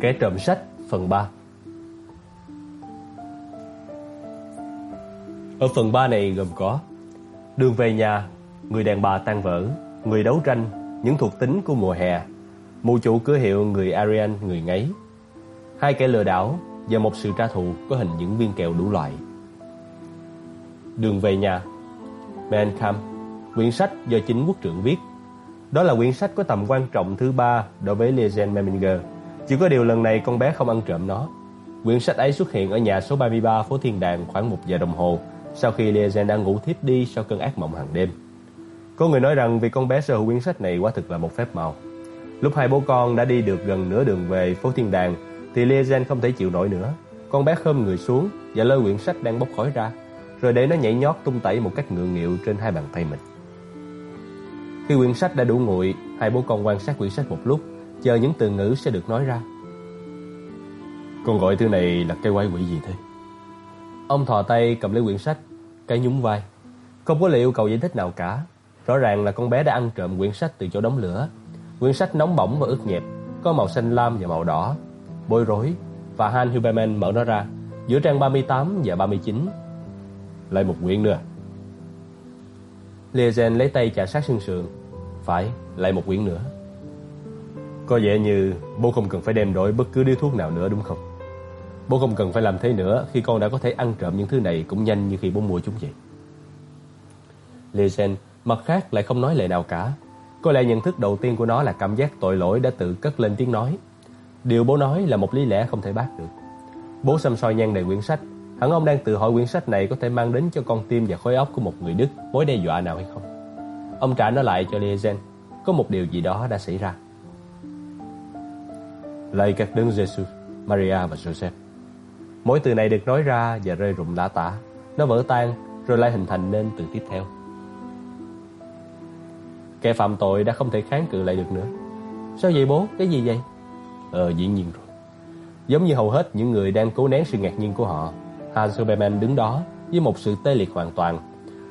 Kẻ trộm sách phần 3 Ở phần 3 này gồm có Đường về nhà, người đàn bà tan vỡ, người đấu tranh, những thuộc tính của mùa hè, mụ chủ cửa hiệu người Arian người ngấy, hai kẻ lừa đảo và một sự tra thù có hình những viên kẹo đủ loại. Đường về nhà Man quyển sách do chính quốc trưởng viết. Đó là quyển sách có tầm quan trọng thứ ba đối với Legend Meminger. Chỉ có điều lần này con bé không ăn trộm nó. Quyển sách ấy xuất hiện ở nhà số 33 phố Thiên Đàng khoảng một giờ đồng hồ sau khi Liazen đang ngủ thiếp đi sau cơn ác mộng hàng đêm. Có người nói rằng vì con bé sở hữu quyển sách này quá thực là một phép màu. Lúc hai bố con đã đi được gần nửa đường về phố Thiên Đàng thì Liazen không thể chịu nổi nữa. Con bé khom người xuống và lôi quyển sách đang bốc khói ra rồi để nó nhảy nhót tung tẩy một cách ngượng nghịu trên hai bàn tay mình. Khi quyển sách đã đủ nguội, hai bố con quan sát quyển sách một lúc, chờ những từ ngữ sẽ được nói ra. Con gọi thứ này là cái quái quỷ gì thế? Ông thò tay cầm lấy quyển sách, cái nhún vai. Không có lời yêu cầu giải thích nào cả. Rõ ràng là con bé đã ăn trộm quyển sách từ chỗ đống lửa. Quyển sách nóng bỏng và ướt nhẹp, có màu xanh lam và màu đỏ. Bối rối, và Han Huberman mở nó ra, giữa trang 38 và 39 lại một quyển nữa Liazen lấy tay chà sát xương sườn Phải, lại một quyển nữa có vẻ như bố không cần phải đem đổi bất cứ điếu thuốc nào nữa, đúng không? Bố không cần phải làm thế nữa khi con đã có thể ăn trộm những thứ này cũng nhanh như khi bố mua chúng vậy. Lizen mặt khác lại không nói lời nào cả. Có lẽ nhận thức đầu tiên của nó là cảm giác tội lỗi đã tự cất lên tiếng nói. Điều bố nói là một lý lẽ không thể bác được. Bố xăm soi nhăn đầy quyển sách Hẳn ông đang tự hỏi quyển sách này có thể mang đến cho con tim và khối óc của một người Đức mối đe dọa nào hay không. Ông trả nó lại cho Liesen. Có một điều gì đó đã xảy ra. Lạy các đấng Jesus, Maria và Joseph. Mỗi từ này được nói ra và rơi rụng lã tả. Nó vỡ tan rồi lại hình thành nên từ tiếp theo. Kẻ phạm tội đã không thể kháng cự lại được nữa. Sao vậy bố? Cái gì vậy? Ờ, dĩ nhiên rồi. Giống như hầu hết những người đang cố nén sự ngạc nhiên của họ, Hans Superman đứng đó với một sự tê liệt hoàn toàn.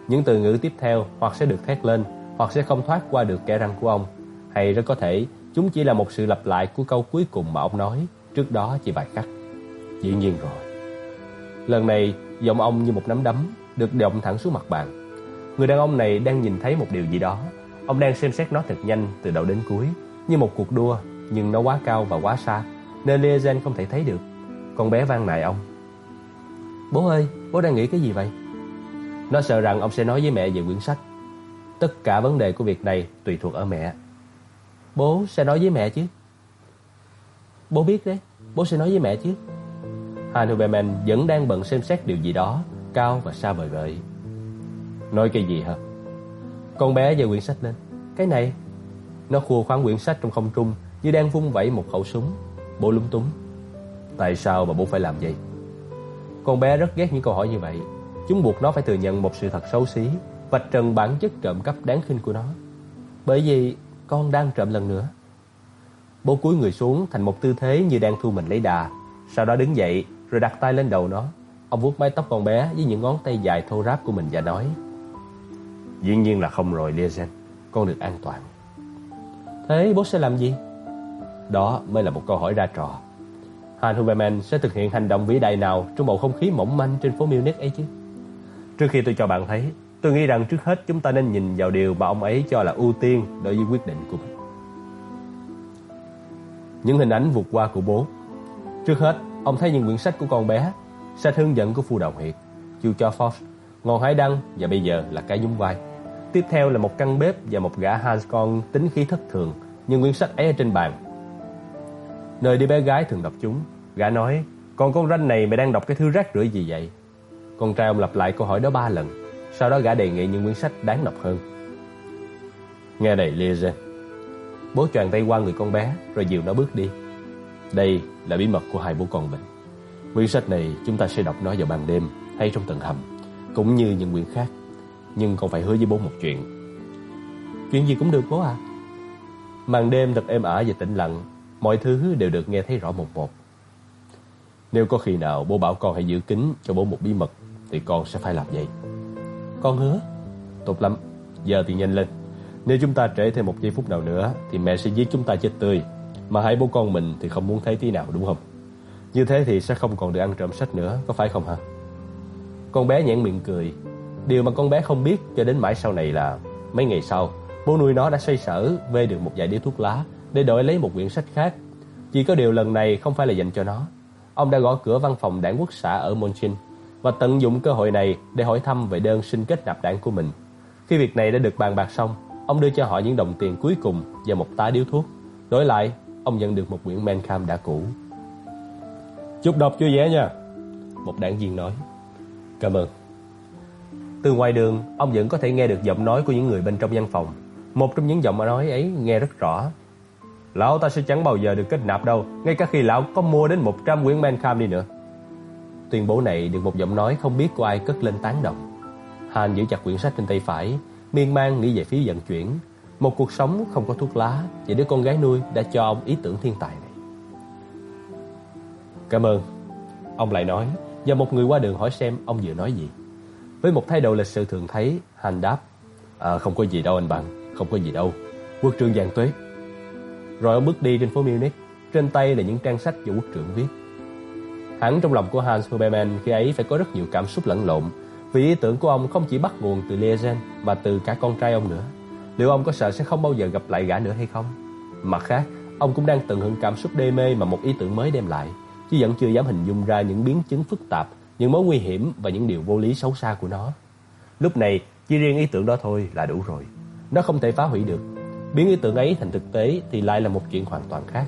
Những từ ngữ tiếp theo hoặc sẽ được thét lên, hoặc sẽ không thoát qua được kẻ răng của ông, hay rất có thể chúng chỉ là một sự lặp lại của câu cuối cùng mà ông nói trước đó chỉ vài khắc. Dĩ nhiên rồi. Lần này, giọng ông như một nắm đấm được động thẳng xuống mặt bàn. Người đàn ông này đang nhìn thấy một điều gì đó. Ông đang xem xét nó thật nhanh từ đầu đến cuối, như một cuộc đua, nhưng nó quá cao và quá xa, nên Liazen không thể thấy được. Con bé vang nài ông. Bố ơi, bố đang nghĩ cái gì vậy? Nó sợ rằng ông sẽ nói với mẹ về quyển sách. Tất cả vấn đề của việc này tùy thuộc ở mẹ. Bố sẽ nói với mẹ chứ? Bố biết đấy, bố sẽ nói với mẹ chứ? Hanuberman vẫn đang bận xem xét điều gì đó cao và xa vời vợi. Nói cái gì hả? Con bé giơ quyển sách lên. Cái này. Nó khua khoáng quyển sách trong không trung như đang vung vẩy một khẩu súng. Bố lúng túng. Tại sao mà bố phải làm vậy? Con bé rất ghét những câu hỏi như vậy. Chúng buộc nó phải thừa nhận một sự thật xấu xí, vạch trần bản chất trộm cắp đáng khinh của nó. Bởi vì con đang trộm lần nữa. Bố cúi người xuống thành một tư thế như đang thu mình lấy đà, sau đó đứng dậy rồi đặt tay lên đầu nó. Ông vuốt mái tóc con bé với những ngón tay dài thô ráp của mình và nói: "Dĩ nhiên là không rồi, Liazen, con được an toàn." Thế bố sẽ làm gì? Đó mới là một câu hỏi ra trò. Han Huberman sẽ thực hiện hành động vĩ đại nào trong bầu không khí mỏng manh trên phố Munich ấy chứ? Trước khi tôi cho bạn thấy, tôi nghĩ rằng trước hết chúng ta nên nhìn vào điều mà ông ấy cho là ưu tiên đối với quyết định của mình. Những hình ảnh vụt qua của bố. Trước hết, ông thấy những quyển sách của con bé, sách hướng dẫn của Phu đồng Huyệt, Chu cho Fox, Ngọn Hải Đăng và bây giờ là cái nhúng vai. Tiếp theo là một căn bếp và một gã Hans con tính khí thất thường, nhưng quyển sách ấy ở trên bàn Nơi đi bé gái thường đọc chúng Gã nói Còn con ranh này mày đang đọc cái thứ rác rưởi gì vậy Con trai ông lặp lại câu hỏi đó ba lần sau đó gã đề nghị những quyển sách đáng đọc hơn. Nghe này Liege Bố choàng tay qua người con bé, Rồi dìu nó bước đi. Đây là bí mật của hai bố con mình. Quyển sách này chúng ta sẽ đọc nó vào ban đêm Hay trong tầng hầm, Cũng như những quyển khác, Nhưng con phải hứa với bố một chuyện. Chuyện gì cũng được, bố à Màn đêm thật êm ả và tĩnh lặng, Mọi thứ đều được nghe thấy rõ một một. Nếu có khi nào bố bảo con hãy giữ kín cho bố một bí mật, Thì con sẽ phải làm vậy. Con hứa Tốt lắm Giờ thì nhanh lên Nếu chúng ta trễ thêm một giây phút nào nữa Thì mẹ sẽ giết chúng ta chết tươi Mà hai bố con mình thì không muốn thấy tí nào đúng không? Như thế thì sẽ không còn được ăn trộm sách nữa, có phải không hả? Con bé nhãn miệng cười. Điều mà con bé không biết cho đến mãi sau này là mấy ngày sau, bố nuôi nó đã xoay sở vê được một vài điếu thuốc lá để đổi lấy một quyển sách khác. Chỉ có điều lần này không phải là dành cho nó. Ông đã gõ cửa văn phòng đảng quốc xã ở Monchin và tận dụng cơ hội này để hỏi thăm về đơn xin kết nạp đảng của mình. Khi việc này đã được bàn bạc xong, ông đưa cho họ những đồng tiền cuối cùng và một tá điếu thuốc. Đổi lại, ông nhận được một quyển Menkham đã cũ. Chúc đọc vui vẻ nha. Một đảng viên nói. Cảm ơn. Từ ngoài đường, ông vẫn có thể nghe được giọng nói của những người bên trong văn phòng. Một trong những giọng nói ấy nghe rất rõ. Lão ta sẽ chẳng bao giờ được kết nạp đâu, ngay cả khi lão có mua đến 100 quyển Menkham đi nữa. Tuyên bố này được một giọng nói không biết của ai cất lên tán động. Han giữ chặt quyển sách trên tay phải, miên man nghĩ về phía vận chuyển. Một cuộc sống không có thuốc lá và đứa con gái nuôi đã cho ông ý tưởng thiên tài này. Cảm ơn. Ông lại nói, và một người qua đường hỏi xem ông vừa nói gì. Với một thái độ lịch sự thường thấy, Han đáp, à, không có gì đâu anh bạn, không có gì đâu. Quốc trương vàng tuế. Rồi ông bước đi trên phố Munich, trên tay là những trang sách do quốc trưởng viết. Hẳn trong lòng của Hans Huberman khi ấy phải có rất nhiều cảm xúc lẫn lộn, vì ý tưởng của ông không chỉ bắt nguồn từ Liegen mà từ cả con trai ông nữa. Liệu ông có sợ sẽ không bao giờ gặp lại gã nữa hay không? Mặt khác, ông cũng đang tận hưởng cảm xúc đê mê mà một ý tưởng mới đem lại, chứ vẫn chưa dám hình dung ra những biến chứng phức tạp, những mối nguy hiểm và những điều vô lý xấu xa của nó. Lúc này, chỉ riêng ý tưởng đó thôi là đủ rồi. Nó không thể phá hủy được. Biến ý tưởng ấy thành thực tế thì lại là một chuyện hoàn toàn khác.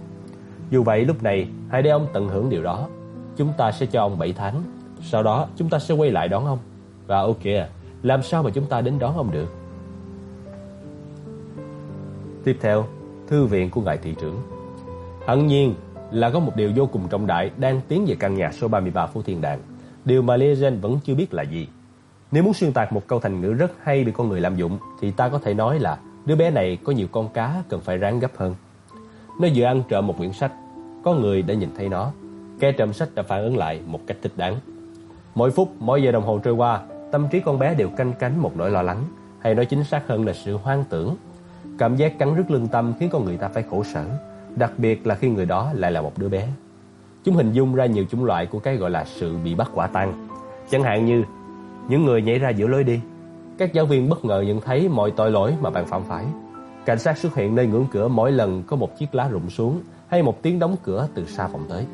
Dù vậy lúc này, hãy để ông tận hưởng điều đó chúng ta sẽ cho ông 7 tháng. Sau đó chúng ta sẽ quay lại đón ông. Và ok, làm sao mà chúng ta đến đón ông được? Tiếp theo, thư viện của ngài thị trưởng. Hẳn nhiên là có một điều vô cùng trọng đại đang tiến về căn nhà số 33 phú Thiên Đàng. Điều mà Legend vẫn chưa biết là gì. Nếu muốn xuyên tạc một câu thành ngữ rất hay bị con người lạm dụng thì ta có thể nói là đứa bé này có nhiều con cá cần phải ráng gấp hơn. Nó vừa ăn trộm một quyển sách, có người đã nhìn thấy nó Kẻ trộm sách đã phản ứng lại một cách thích đáng. Mỗi phút, mỗi giờ đồng hồ trôi qua, tâm trí con bé đều canh cánh một nỗi lo lắng, hay nói chính xác hơn là sự hoang tưởng. Cảm giác cắn rứt lương tâm khiến con người ta phải khổ sở, đặc biệt là khi người đó lại là một đứa bé. Chúng hình dung ra nhiều chủng loại của cái gọi là sự bị bắt quả tang. Chẳng hạn như những người nhảy ra giữa lối đi, các giáo viên bất ngờ nhận thấy mọi tội lỗi mà bạn phạm phải. Cảnh sát xuất hiện nơi ngưỡng cửa mỗi lần có một chiếc lá rụng xuống hay một tiếng đóng cửa từ xa vọng tới.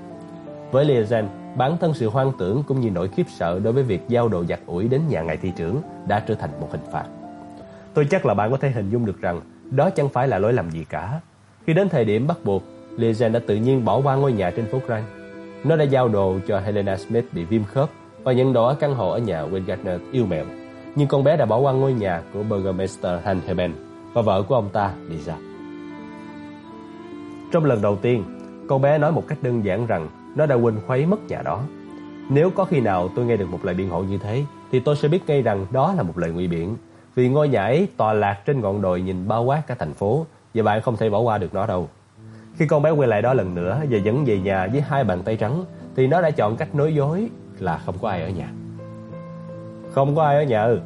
Với Liazen, bản thân sự hoang tưởng cũng như nỗi khiếp sợ đối với việc giao đồ giặt ủi đến nhà ngài thị trưởng đã trở thành một hình phạt. Tôi chắc là bạn có thể hình dung được rằng đó chẳng phải là lỗi làm gì cả. Khi đến thời điểm bắt buộc, Liazen đã tự nhiên bỏ qua ngôi nhà trên phố Grand. Nó đã giao đồ cho Helena Smith bị viêm khớp và nhận đồ ở căn hộ ở nhà Weingartner yêu mèo. Nhưng con bé đã bỏ qua ngôi nhà của Burgermeister Hanheben và vợ của ông ta, Lisa. Trong lần đầu tiên, con bé nói một cách đơn giản rằng nó đã quên khuấy mất nhà đó. Nếu có khi nào tôi nghe được một lời biện hộ như thế, thì tôi sẽ biết ngay rằng đó là một lời ngụy biện. Vì ngôi nhà ấy tọa lạc trên ngọn đồi nhìn bao quát cả thành phố, và bạn không thể bỏ qua được nó đâu. Khi con bé quay lại đó lần nữa và dẫn về nhà với hai bàn tay trắng, thì nó đã chọn cách nói dối là không có ai ở nhà. Không có ai ở nhà ư?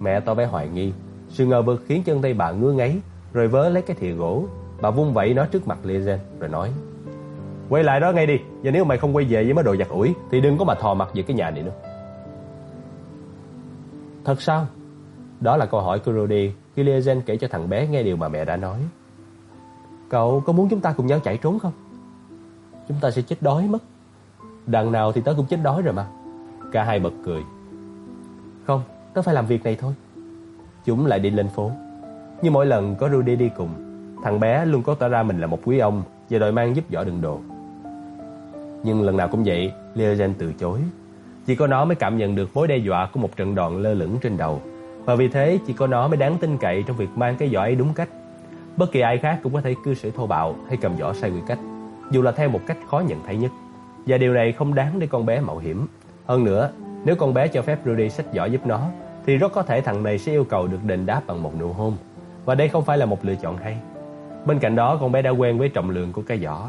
Mẹ tỏ vẻ hoài nghi. Sự ngờ vực khiến chân tay bà ngứa ngáy, rồi vớ lấy cái thìa gỗ. Bà vung vẩy nó trước mặt Lizen rồi nói Quay lại đó ngay đi. Và nếu mày không quay về với mấy đồ giặt ủi Thì đừng có mà thò mặt về cái nhà này nữa. Thật sao? Đó là câu hỏi của Rudy. Khi Liazen kể cho thằng bé nghe điều mà mẹ đã nói. Cậu có muốn chúng ta cùng nhau chạy trốn không? Chúng ta sẽ chết đói mất. Đằng nào thì tớ cũng chết đói rồi mà. Cả hai bật cười. Không, tớ phải làm việc này thôi. Chúng lại đi lên phố. Như mỗi lần có Rudy đi cùng Thằng bé luôn có tỏ ra mình là một quý ông Và đòi mang giúp giỏ đựng đồ nhưng lần nào cũng vậy, Leogen từ chối. Chỉ có nó mới cảm nhận được mối đe dọa của một trận đòn lơ lửng trên đầu. Và vì thế chỉ có nó mới đáng tin cậy trong việc mang cái giỏ ấy đúng cách. Bất kỳ ai khác cũng có thể cư xử thô bạo hay cầm giỏ sai quy cách, dù là theo một cách khó nhận thấy nhất. Và điều này không đáng để con bé mạo hiểm. Hơn nữa, nếu con bé cho phép Rudy xách giỏ giúp nó, thì rất có thể thằng này sẽ yêu cầu được đền đáp bằng một nụ hôn. Và đây không phải là một lựa chọn hay. Bên cạnh đó, con bé đã quen với trọng lượng của cái giỏ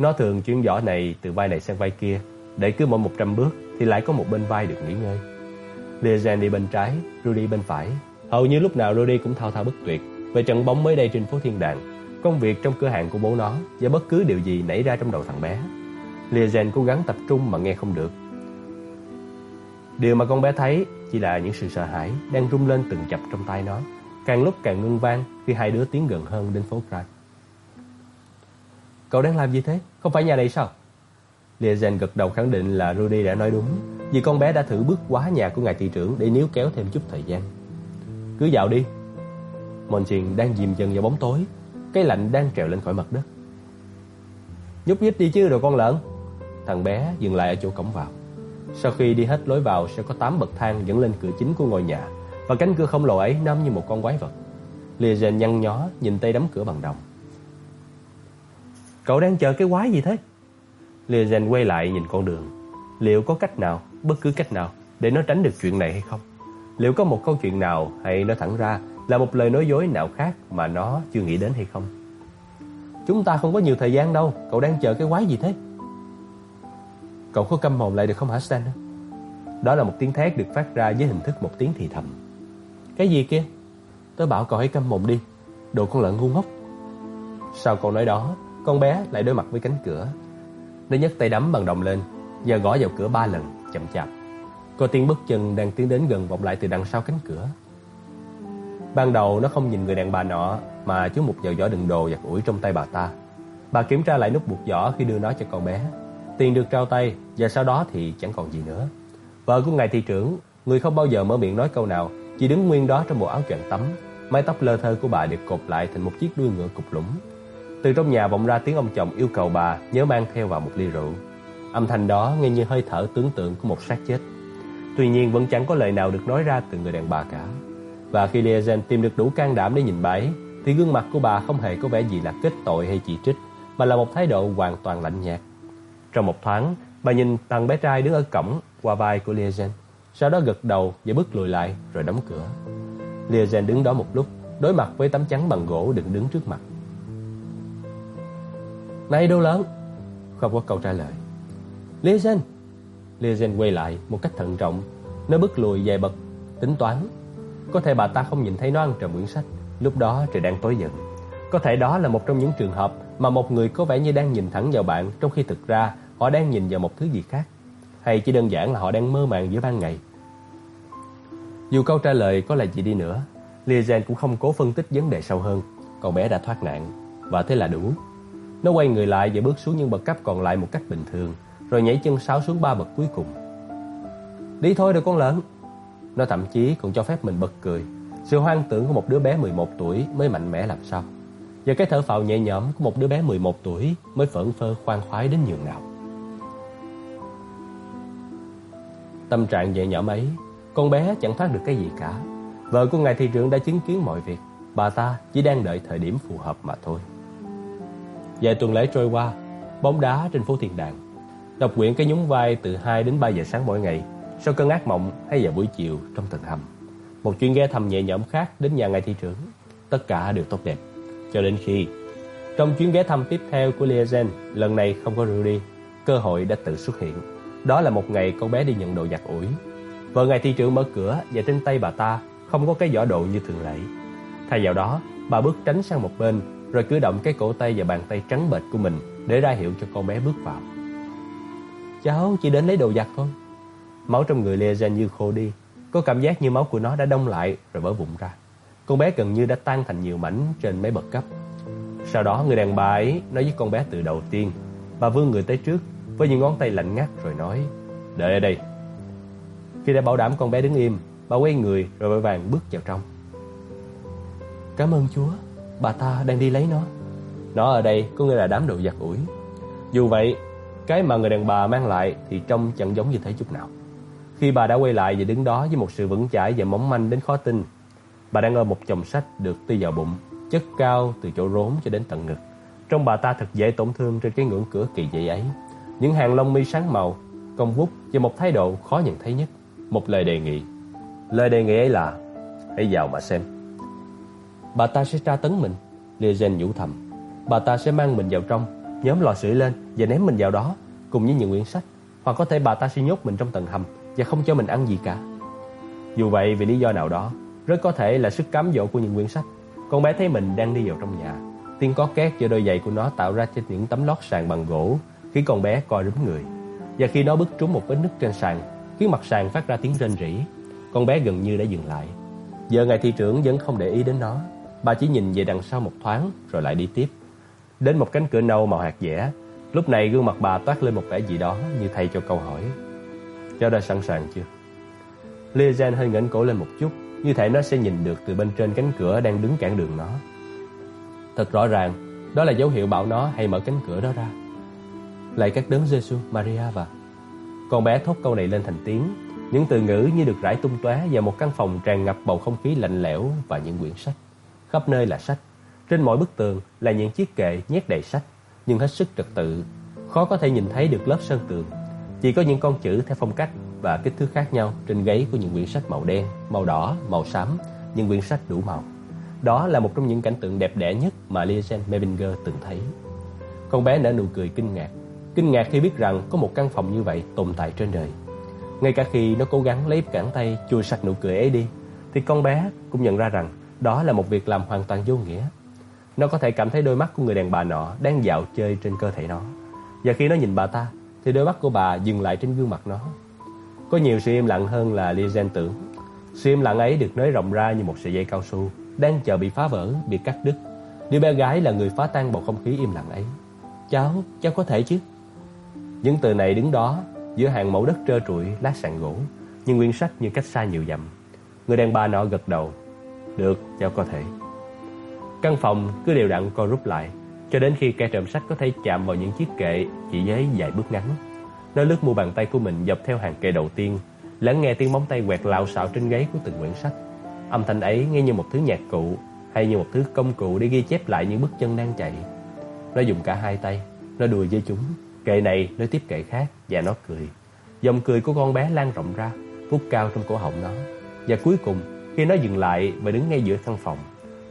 nó thường chuyển giỏ này từ vai này sang vai kia, để cứ mỗi 100 bước thì lại có một bên vai được nghỉ ngơi. Liazen đi bên trái, Rudy bên phải. Hầu như lúc nào Rudy cũng thao thao bất tuyệt về trận bóng mới đây trên phố Thiên Đàng. công việc trong cửa hàng của bố nó và bất cứ điều gì nảy ra trong đầu thằng bé. Liazen cố gắng tập trung mà nghe không được. Điều mà con bé thấy chỉ là những sự sợ hãi đang rung lên từng chập trong tay nó, càng lúc càng ngưng vang khi hai đứa tiến gần hơn đến phố Craig. Cậu đang làm gì thế? Không phải nhà này sao? Liazen gật đầu khẳng định là Rudy đã nói đúng, vì con bé đã thử bước quá nhà của ngài thị trưởng để níu kéo thêm chút thời gian. Cứ dạo đi. Monchin đang dìm dần vào bóng tối, cái lạnh đang trèo lên khỏi mặt đất. Nhúc nhích đi chứ rồi con lợn. Thằng bé dừng lại ở chỗ cổng vào. Sau khi đi hết lối vào sẽ có 8 bậc thang dẫn lên cửa chính của ngôi nhà và cánh cửa khổng lồ ấy nắm như một con quái vật. Liazen nhăn nhó nhìn tay đấm cửa bằng đồng. Cậu đang chờ cái quái gì thế? Liazen quay lại nhìn con đường. Liệu có cách nào, bất cứ cách nào để nó tránh được chuyện này hay không? Liệu có một câu chuyện nào hay nói thẳng ra là một lời nói dối nào khác mà nó chưa nghĩ đến hay không? Chúng ta không có nhiều thời gian đâu, cậu đang chờ cái quái gì thế? Cậu có câm mồm lại được không hả Stan? Đó là một tiếng thét được phát ra với hình thức một tiếng thì thầm. Cái gì kia? Tớ bảo cậu hãy câm mồm đi, đồ con lợn ngu ngốc. Sau câu nói đó, con bé lại đối mặt với cánh cửa. Nó nhấc tay đấm bằng đồng lên và gõ vào cửa ba lần, chậm chạp. Cô tiên bước chân đang tiến đến gần vọng lại từ đằng sau cánh cửa. Ban đầu nó không nhìn người đàn bà nọ mà chú một vào giỏ đựng đồ giặt ủi trong tay bà ta. Bà kiểm tra lại nút buộc giỏ khi đưa nó cho con bé. Tiền được trao tay và sau đó thì chẳng còn gì nữa. Vợ của ngài thị trưởng, người không bao giờ mở miệng nói câu nào, chỉ đứng nguyên đó trong bộ áo choàng tắm. Mái tóc lơ thơ của bà được cột lại thành một chiếc đuôi ngựa cục lũng. Từ trong nhà vọng ra tiếng ông chồng yêu cầu bà nhớ mang theo vào một ly rượu. Âm thanh đó nghe như hơi thở tưởng tượng của một xác chết. Tuy nhiên vẫn chẳng có lời nào được nói ra từ người đàn bà cả. Và khi Liazen tìm được đủ can đảm để nhìn bà ấy, thì gương mặt của bà không hề có vẻ gì là kết tội hay chỉ trích, mà là một thái độ hoàn toàn lạnh nhạt. Trong một thoáng, bà nhìn thằng bé trai đứng ở cổng qua vai của Liazen, sau đó gật đầu và bước lùi lại rồi đóng cửa. Liazen đứng đó một lúc, đối mặt với tấm chắn bằng gỗ đựng đứng trước mặt. Này đâu lớn. Không có câu trả lời. Liazen Liazen quay lại một cách thận trọng, Nó bước lùi vài bậc, Tính toán. Có thể bà ta không nhìn thấy nó ăn trộm quyển sách. Lúc đó trời đang tối dần. Có thể đó là một trong những trường hợp Mà một người có vẻ như đang nhìn thẳng vào bạn, Trong khi thực ra họ đang nhìn vào một thứ gì khác. Hay chỉ đơn giản là họ đang mơ màng giữa ban ngày. Dù câu trả lời có là gì đi nữa Liazen cũng không cố phân tích vấn đề sâu hơn. Cậu bé đã thoát nạn, Và thế là đủ nó quay người lại và bước xuống những bậc cấp còn lại một cách bình thường, rồi nhảy chân sáo xuống ba bậc cuối cùng. Đi thôi rồi con lợn. Nó thậm chí còn cho phép mình bật cười. Sự hoang tưởng của một đứa bé 11 tuổi mới mạnh mẽ làm sao. Và cái thở phào nhẹ nhõm của một đứa bé 11 tuổi mới phẫn phơ khoan khoái đến nhường nào. Tâm trạng nhẹ nhõm ấy, con bé chẳng thoát được cái gì cả. Vợ của ngài thị trưởng đã chứng kiến mọi việc, bà ta chỉ đang đợi thời điểm phù hợp mà thôi. Vài tuần lễ trôi qua, bóng đá trên phố thiền Đàng. Đọc quyển cái nhún vai từ 2 đến 3 giờ sáng mỗi ngày, sau cơn ác mộng hay vào buổi chiều trong tầng hầm. Một chuyến ghé thăm nhẹ nhõm khác đến nhà ngài thị trưởng. Tất cả đều tốt đẹp. Cho đến khi, trong chuyến ghé thăm tiếp theo của Liazen, lần này không có Rudy, cơ hội đã tự xuất hiện. Đó là một ngày con bé đi nhận đồ giặt ủi. Vợ ngài thị trưởng mở cửa và trên tay bà ta không có cái giỏ đồ như thường lệ. Thay vào đó, bà bước tránh sang một bên rồi cử động cái cổ tay và bàn tay trắng bệch của mình để ra hiệu cho con bé bước vào. Cháu chỉ đến lấy đồ giặt thôi. Máu trong người Liazen như khô đi, có cảm giác như máu của nó đã đông lại rồi vỡ vụn ra. Con bé gần như đã tan thành nhiều mảnh trên mấy bậc cấp. Sau đó người đàn bà ấy nói với con bé từ đầu tiên. Bà vươn người tới trước với những ngón tay lạnh ngắt rồi nói Đợi ở đây. Khi đã bảo đảm con bé đứng im, bà quay người rồi vội vàng bước vào trong. Cảm ơn Chúa. Bà ta đang đi lấy nó. Nó ở đây có nghĩa là đám đồ giặt ủi. Dù vậy, Cái mà người đàn bà mang lại Thì trông chẳng giống như thế chút nào. Khi bà đã quay lại và đứng đó với một sự vững chãi Và mỏng manh đến khó tin, Bà đang ôm một chồng sách được tư vào bụng, Chất cao từ chỗ rốn cho đến tận ngực. Trong bà ta thật dễ tổn thương Trên cái ngưỡng cửa kỳ dị ấy. Những hàng lông mi sáng màu Công vút và một thái độ khó nhận thấy nhất. Một lời đề nghị. Lời đề nghị ấy là, Hãy vào mà xem. Bà ta sẽ tra tấn mình. Liazen nhủ thầm. Bà ta sẽ mang mình vào trong. Nhóm lò sưởi lên và ném mình vào đó Cùng với những quyển sách. Hoặc có thể bà ta sẽ nhốt mình trong tầng hầm Và không cho mình ăn gì cả. Dù vậy vì lý do nào đó Rất có thể là sức cám dỗ của những quyển sách. Con bé thấy mình đang đi vào trong nhà. Tiếng có két cho đôi giày của nó tạo ra trên những tấm lót sàn bằng gỗ, khiến con bé co rúm người. Và khi nó bước trúng một vết nứt trên sàn, khiến mặt sàn phát ra tiếng rên rỉ, con bé gần như đã dừng lại. Giờ ngài thị trưởng vẫn không để ý đến nó, bà chỉ nhìn về đằng sau một thoáng rồi lại đi tiếp. Đến một cánh cửa nâu màu hạt dẻ, lúc này gương mặt bà toát lên một vẻ gì đó như thay cho câu hỏi. Cháu đã sẵn sàng chưa? Liazen hơi ngẩng cổ lên một chút, như thể nó sẽ nhìn được từ bên trên cánh cửa đang đứng cản đường nó. Thật rõ ràng, đó là dấu hiệu bảo nó hãy mở cánh cửa đó ra. Lạy các đấng Giêsu, Maria và con bé thốt câu này lên thành tiếng, những từ ngữ như được rải tung tóe vào một căn phòng tràn ngập bầu không khí lạnh lẽo và những quyển sách. Khắp nơi là sách, trên mỗi bức tường là những chiếc kệ nhét đầy sách, nhưng hết sức trật tự, khó có thể nhìn thấy được lớp sơn tường. Chỉ có những con chữ theo phong cách và kích thước khác nhau trên gáy của những quyển sách màu đen, màu đỏ, màu xám, những quyển sách đủ màu. Đó là một trong những cảnh tượng đẹp đẽ nhất mà Liesen Mevinger từng thấy. Con bé nở nụ cười kinh ngạc, kinh ngạc khi biết rằng có một căn phòng như vậy tồn tại trên đời. Ngay cả khi nó cố gắng lấy cản tay chùi sạch nụ cười ấy đi, thì con bé cũng nhận ra rằng đó là một việc làm hoàn toàn vô nghĩa. Nó có thể cảm thấy đôi mắt của người đàn bà nọ đang dạo chơi trên cơ thể nó. Và khi nó nhìn bà ta, thì đôi mắt của bà dừng lại trên gương mặt nó. Có nhiều sự im lặng hơn là Lizen tưởng. Sự im lặng ấy được nới rộng ra như một sợi dây cao su, đang chờ bị phá vỡ, bị cắt đứt. Đứa bé gái là người phá tan bầu không khí im lặng ấy. Cháu, cháu có thể chứ? Những từ này đứng đó, giữa hàng mẫu đất trơ trụi, lát sàn gỗ, nhưng nguyên sách như cách xa nhiều dặm. Người đàn bà nọ gật đầu. Được, cháu có thể. Căn phòng cứ đều đặn co rút lại, cho đến khi kẻ trộm sách có thể chạm vào những chiếc kệ chỉ giấy vài bước ngắn. Nó lướt mu bàn tay của mình dọc theo hàng kệ đầu tiên, lắng nghe tiếng móng tay quẹt lạo xạo trên gáy của từng quyển sách. Âm thanh ấy nghe như một thứ nhạc cụ hay như một thứ công cụ để ghi chép lại những bước chân đang chạy. Nó dùng cả hai tay, nó đùa với chúng, kệ này nó tiếp kệ khác và nó cười. Dòng cười của con bé lan rộng ra, vút cao trong cổ họng nó. Và cuối cùng, khi nó dừng lại và đứng ngay giữa căn phòng,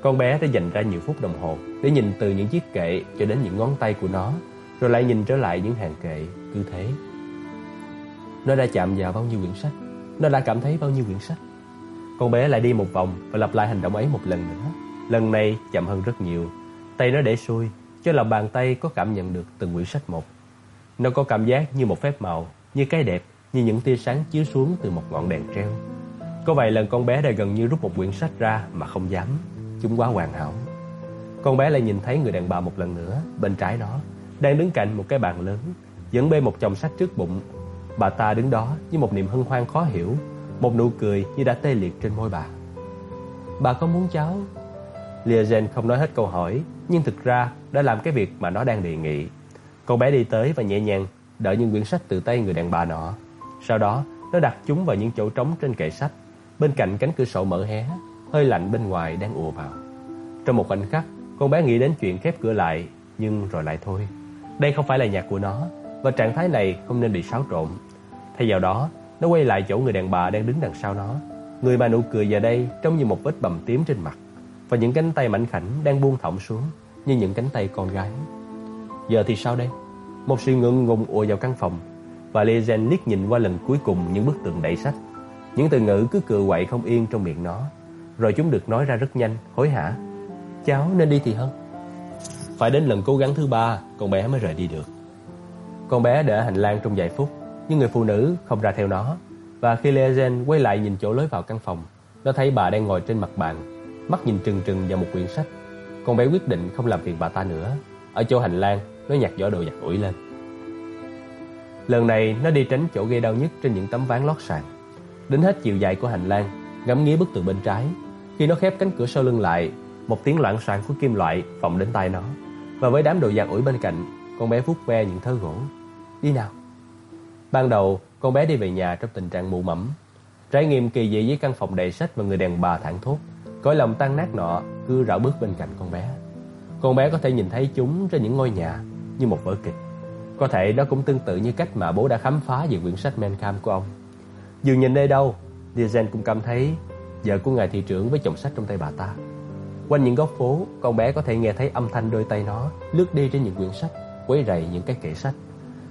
con bé đã dành ra nhiều phút đồng hồ để nhìn từ những chiếc kệ cho đến những ngón tay của nó, rồi lại nhìn trở lại những hàng kệ, cứ thế. Nó đã chạm vào bao nhiêu quyển sách, nó đã cảm thấy bao nhiêu quyển sách. Con bé lại đi một vòng và lặp lại hành động ấy một lần nữa. Lần này chậm hơn rất nhiều. Tay nó để xuôi, cho lòng bàn tay có cảm nhận được từng quyển sách một. Nó có cảm giác như một phép màu, như cái đẹp, như những tia sáng chiếu xuống từ một ngọn đèn treo. Có vài lần con bé đã gần như rút một quyển sách ra mà không dám. Chúng quá hoàn hảo. Con bé lại nhìn thấy người đàn bà một lần nữa, bên trái nó, đang đứng cạnh một cái bàn lớn, dẫn bê một chồng sách trước bụng. Bà ta đứng đó với một niềm hân hoan khó hiểu, một nụ cười như đã tê liệt trên môi bà. Bà có muốn cháu? Liazen không nói hết câu hỏi, nhưng thực ra đã làm cái việc mà nó đang đề nghị. Con bé đi tới và nhẹ nhàng đợi những quyển sách từ tay người đàn bà nọ. Sau đó, nó đặt chúng vào những chỗ trống trên kệ sách, bên cạnh cánh cửa sổ mở hé, hơi lạnh bên ngoài đang ùa vào. Trong một khoảnh khắc, con bé nghĩ đến chuyện khép cửa lại, nhưng rồi lại thôi. Đây không phải là nhạc của nó, và trạng thái này không nên bị xáo trộn. Thay vào đó, nó quay lại chỗ người đàn bà đang đứng đằng sau nó. Người mà nụ cười giờ đây trông như một vết bầm tím trên mặt, và những cánh tay mảnh khảnh đang buông thõng xuống như những cánh tay con gái. Giờ thì sao đây? Một sự ngượng ngùng ùa vào căn phòng, và Lezen liếc nhìn qua lần cuối cùng những bức tường đầy sách. Những từ ngữ cứ cựa quậy không yên trong miệng nó, rồi chúng được nói ra rất nhanh, hối hả. Cháu nên đi thì hơn. Phải đến lần cố gắng thứ ba, con bé mới rời đi được. Con bé đợi hành lang trong vài phút, nhưng người phụ nữ không ra theo nó. Và khi Lezen quay lại nhìn chỗ lối vào căn phòng, nó thấy bà đang ngồi trên mặt bàn, mắt nhìn trừng trừng vào một quyển sách. Con bé quyết định không làm phiền bà ta nữa. Ở chỗ hành lang, nó nhặt giỏ đồ giặt ủi lên. Lần này nó đi tránh chỗ gây đau nhất trên những tấm ván lót sàn. Đến hết chiều dài của hành lang, ngắm nghía bức tường bên trái. Khi nó khép cánh cửa sau lưng lại, một tiếng loạn soạn của kim loại vọng đến tai nó. Và với đám đồ giặt ủi bên cạnh, con bé vuốt ve những thớ gỗ. Đi nào. Ban đầu, con bé đi về nhà trong tình trạng mụ mẫm. Trải nghiệm kỳ dị với căn phòng đầy sách và người đàn bà thẳng thốt. Cõi lòng tan nát nọ cứ rảo bước bên cạnh con bé. Con bé có thể nhìn thấy chúng trên những ngôi nhà như một vở kịch. Có thể đó cũng tương tự như cách mà bố đã khám phá về quyển sách Mencam của ông. Dù nhìn nơi đâu, Diazen cũng cảm thấy vợ của ngài thị trưởng với chồng sách trong tay bà ta. Quanh những góc phố, con bé có thể nghe thấy âm thanh đôi tay nó lướt đi trên những quyển sách, quấy rầy những cái kệ sách.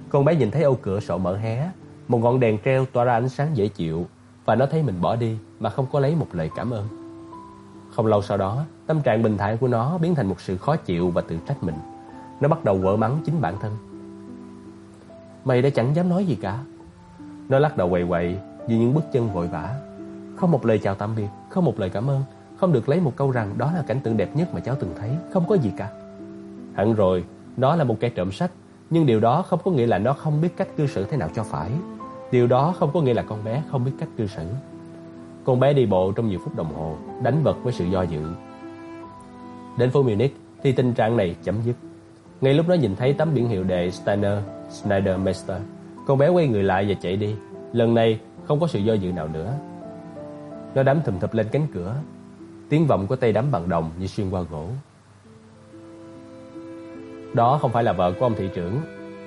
Con bé nhìn thấy ô cửa sổ mở hé, một ngọn đèn treo tỏa ra ánh sáng dễ chịu và nó thấy mình bỏ đi mà không có lấy một lời cảm ơn. Không lâu sau đó, tâm trạng bình thản của nó biến thành một sự khó chịu và tự trách mình. Nó bắt đầu quở mắng chính bản thân. Mày đã chẳng dám nói gì cả. Nó lắc đầu quậy quậy vì những bước chân vội vã. Không một lời chào tạm biệt, không một lời cảm ơn, không được lấy một câu rằng đó là cảnh tượng đẹp nhất mà cháu từng thấy, không có gì cả. Hẳn rồi, nó là một kẻ trộm sách, nhưng điều đó không có nghĩa là nó không biết cách cư xử thế nào cho phải. Điều đó không có nghĩa là con bé không biết cách cư xử. Con bé đi bộ trong nhiều phút đồng hồ, đánh vật với sự do dự. Đến phố Munich thì tình trạng này chấm dứt. Ngay lúc nó nhìn thấy tấm biển hiệu đề Steiner Schneidermeister, con bé quay người lại và chạy đi. Lần này không có sự do dự nào nữa. Nó đấm thùm thập lên cánh cửa. Tiếng vọng của tay đấm bằng đồng như xuyên qua gỗ. Đó không phải là vợ của ông thị trưởng,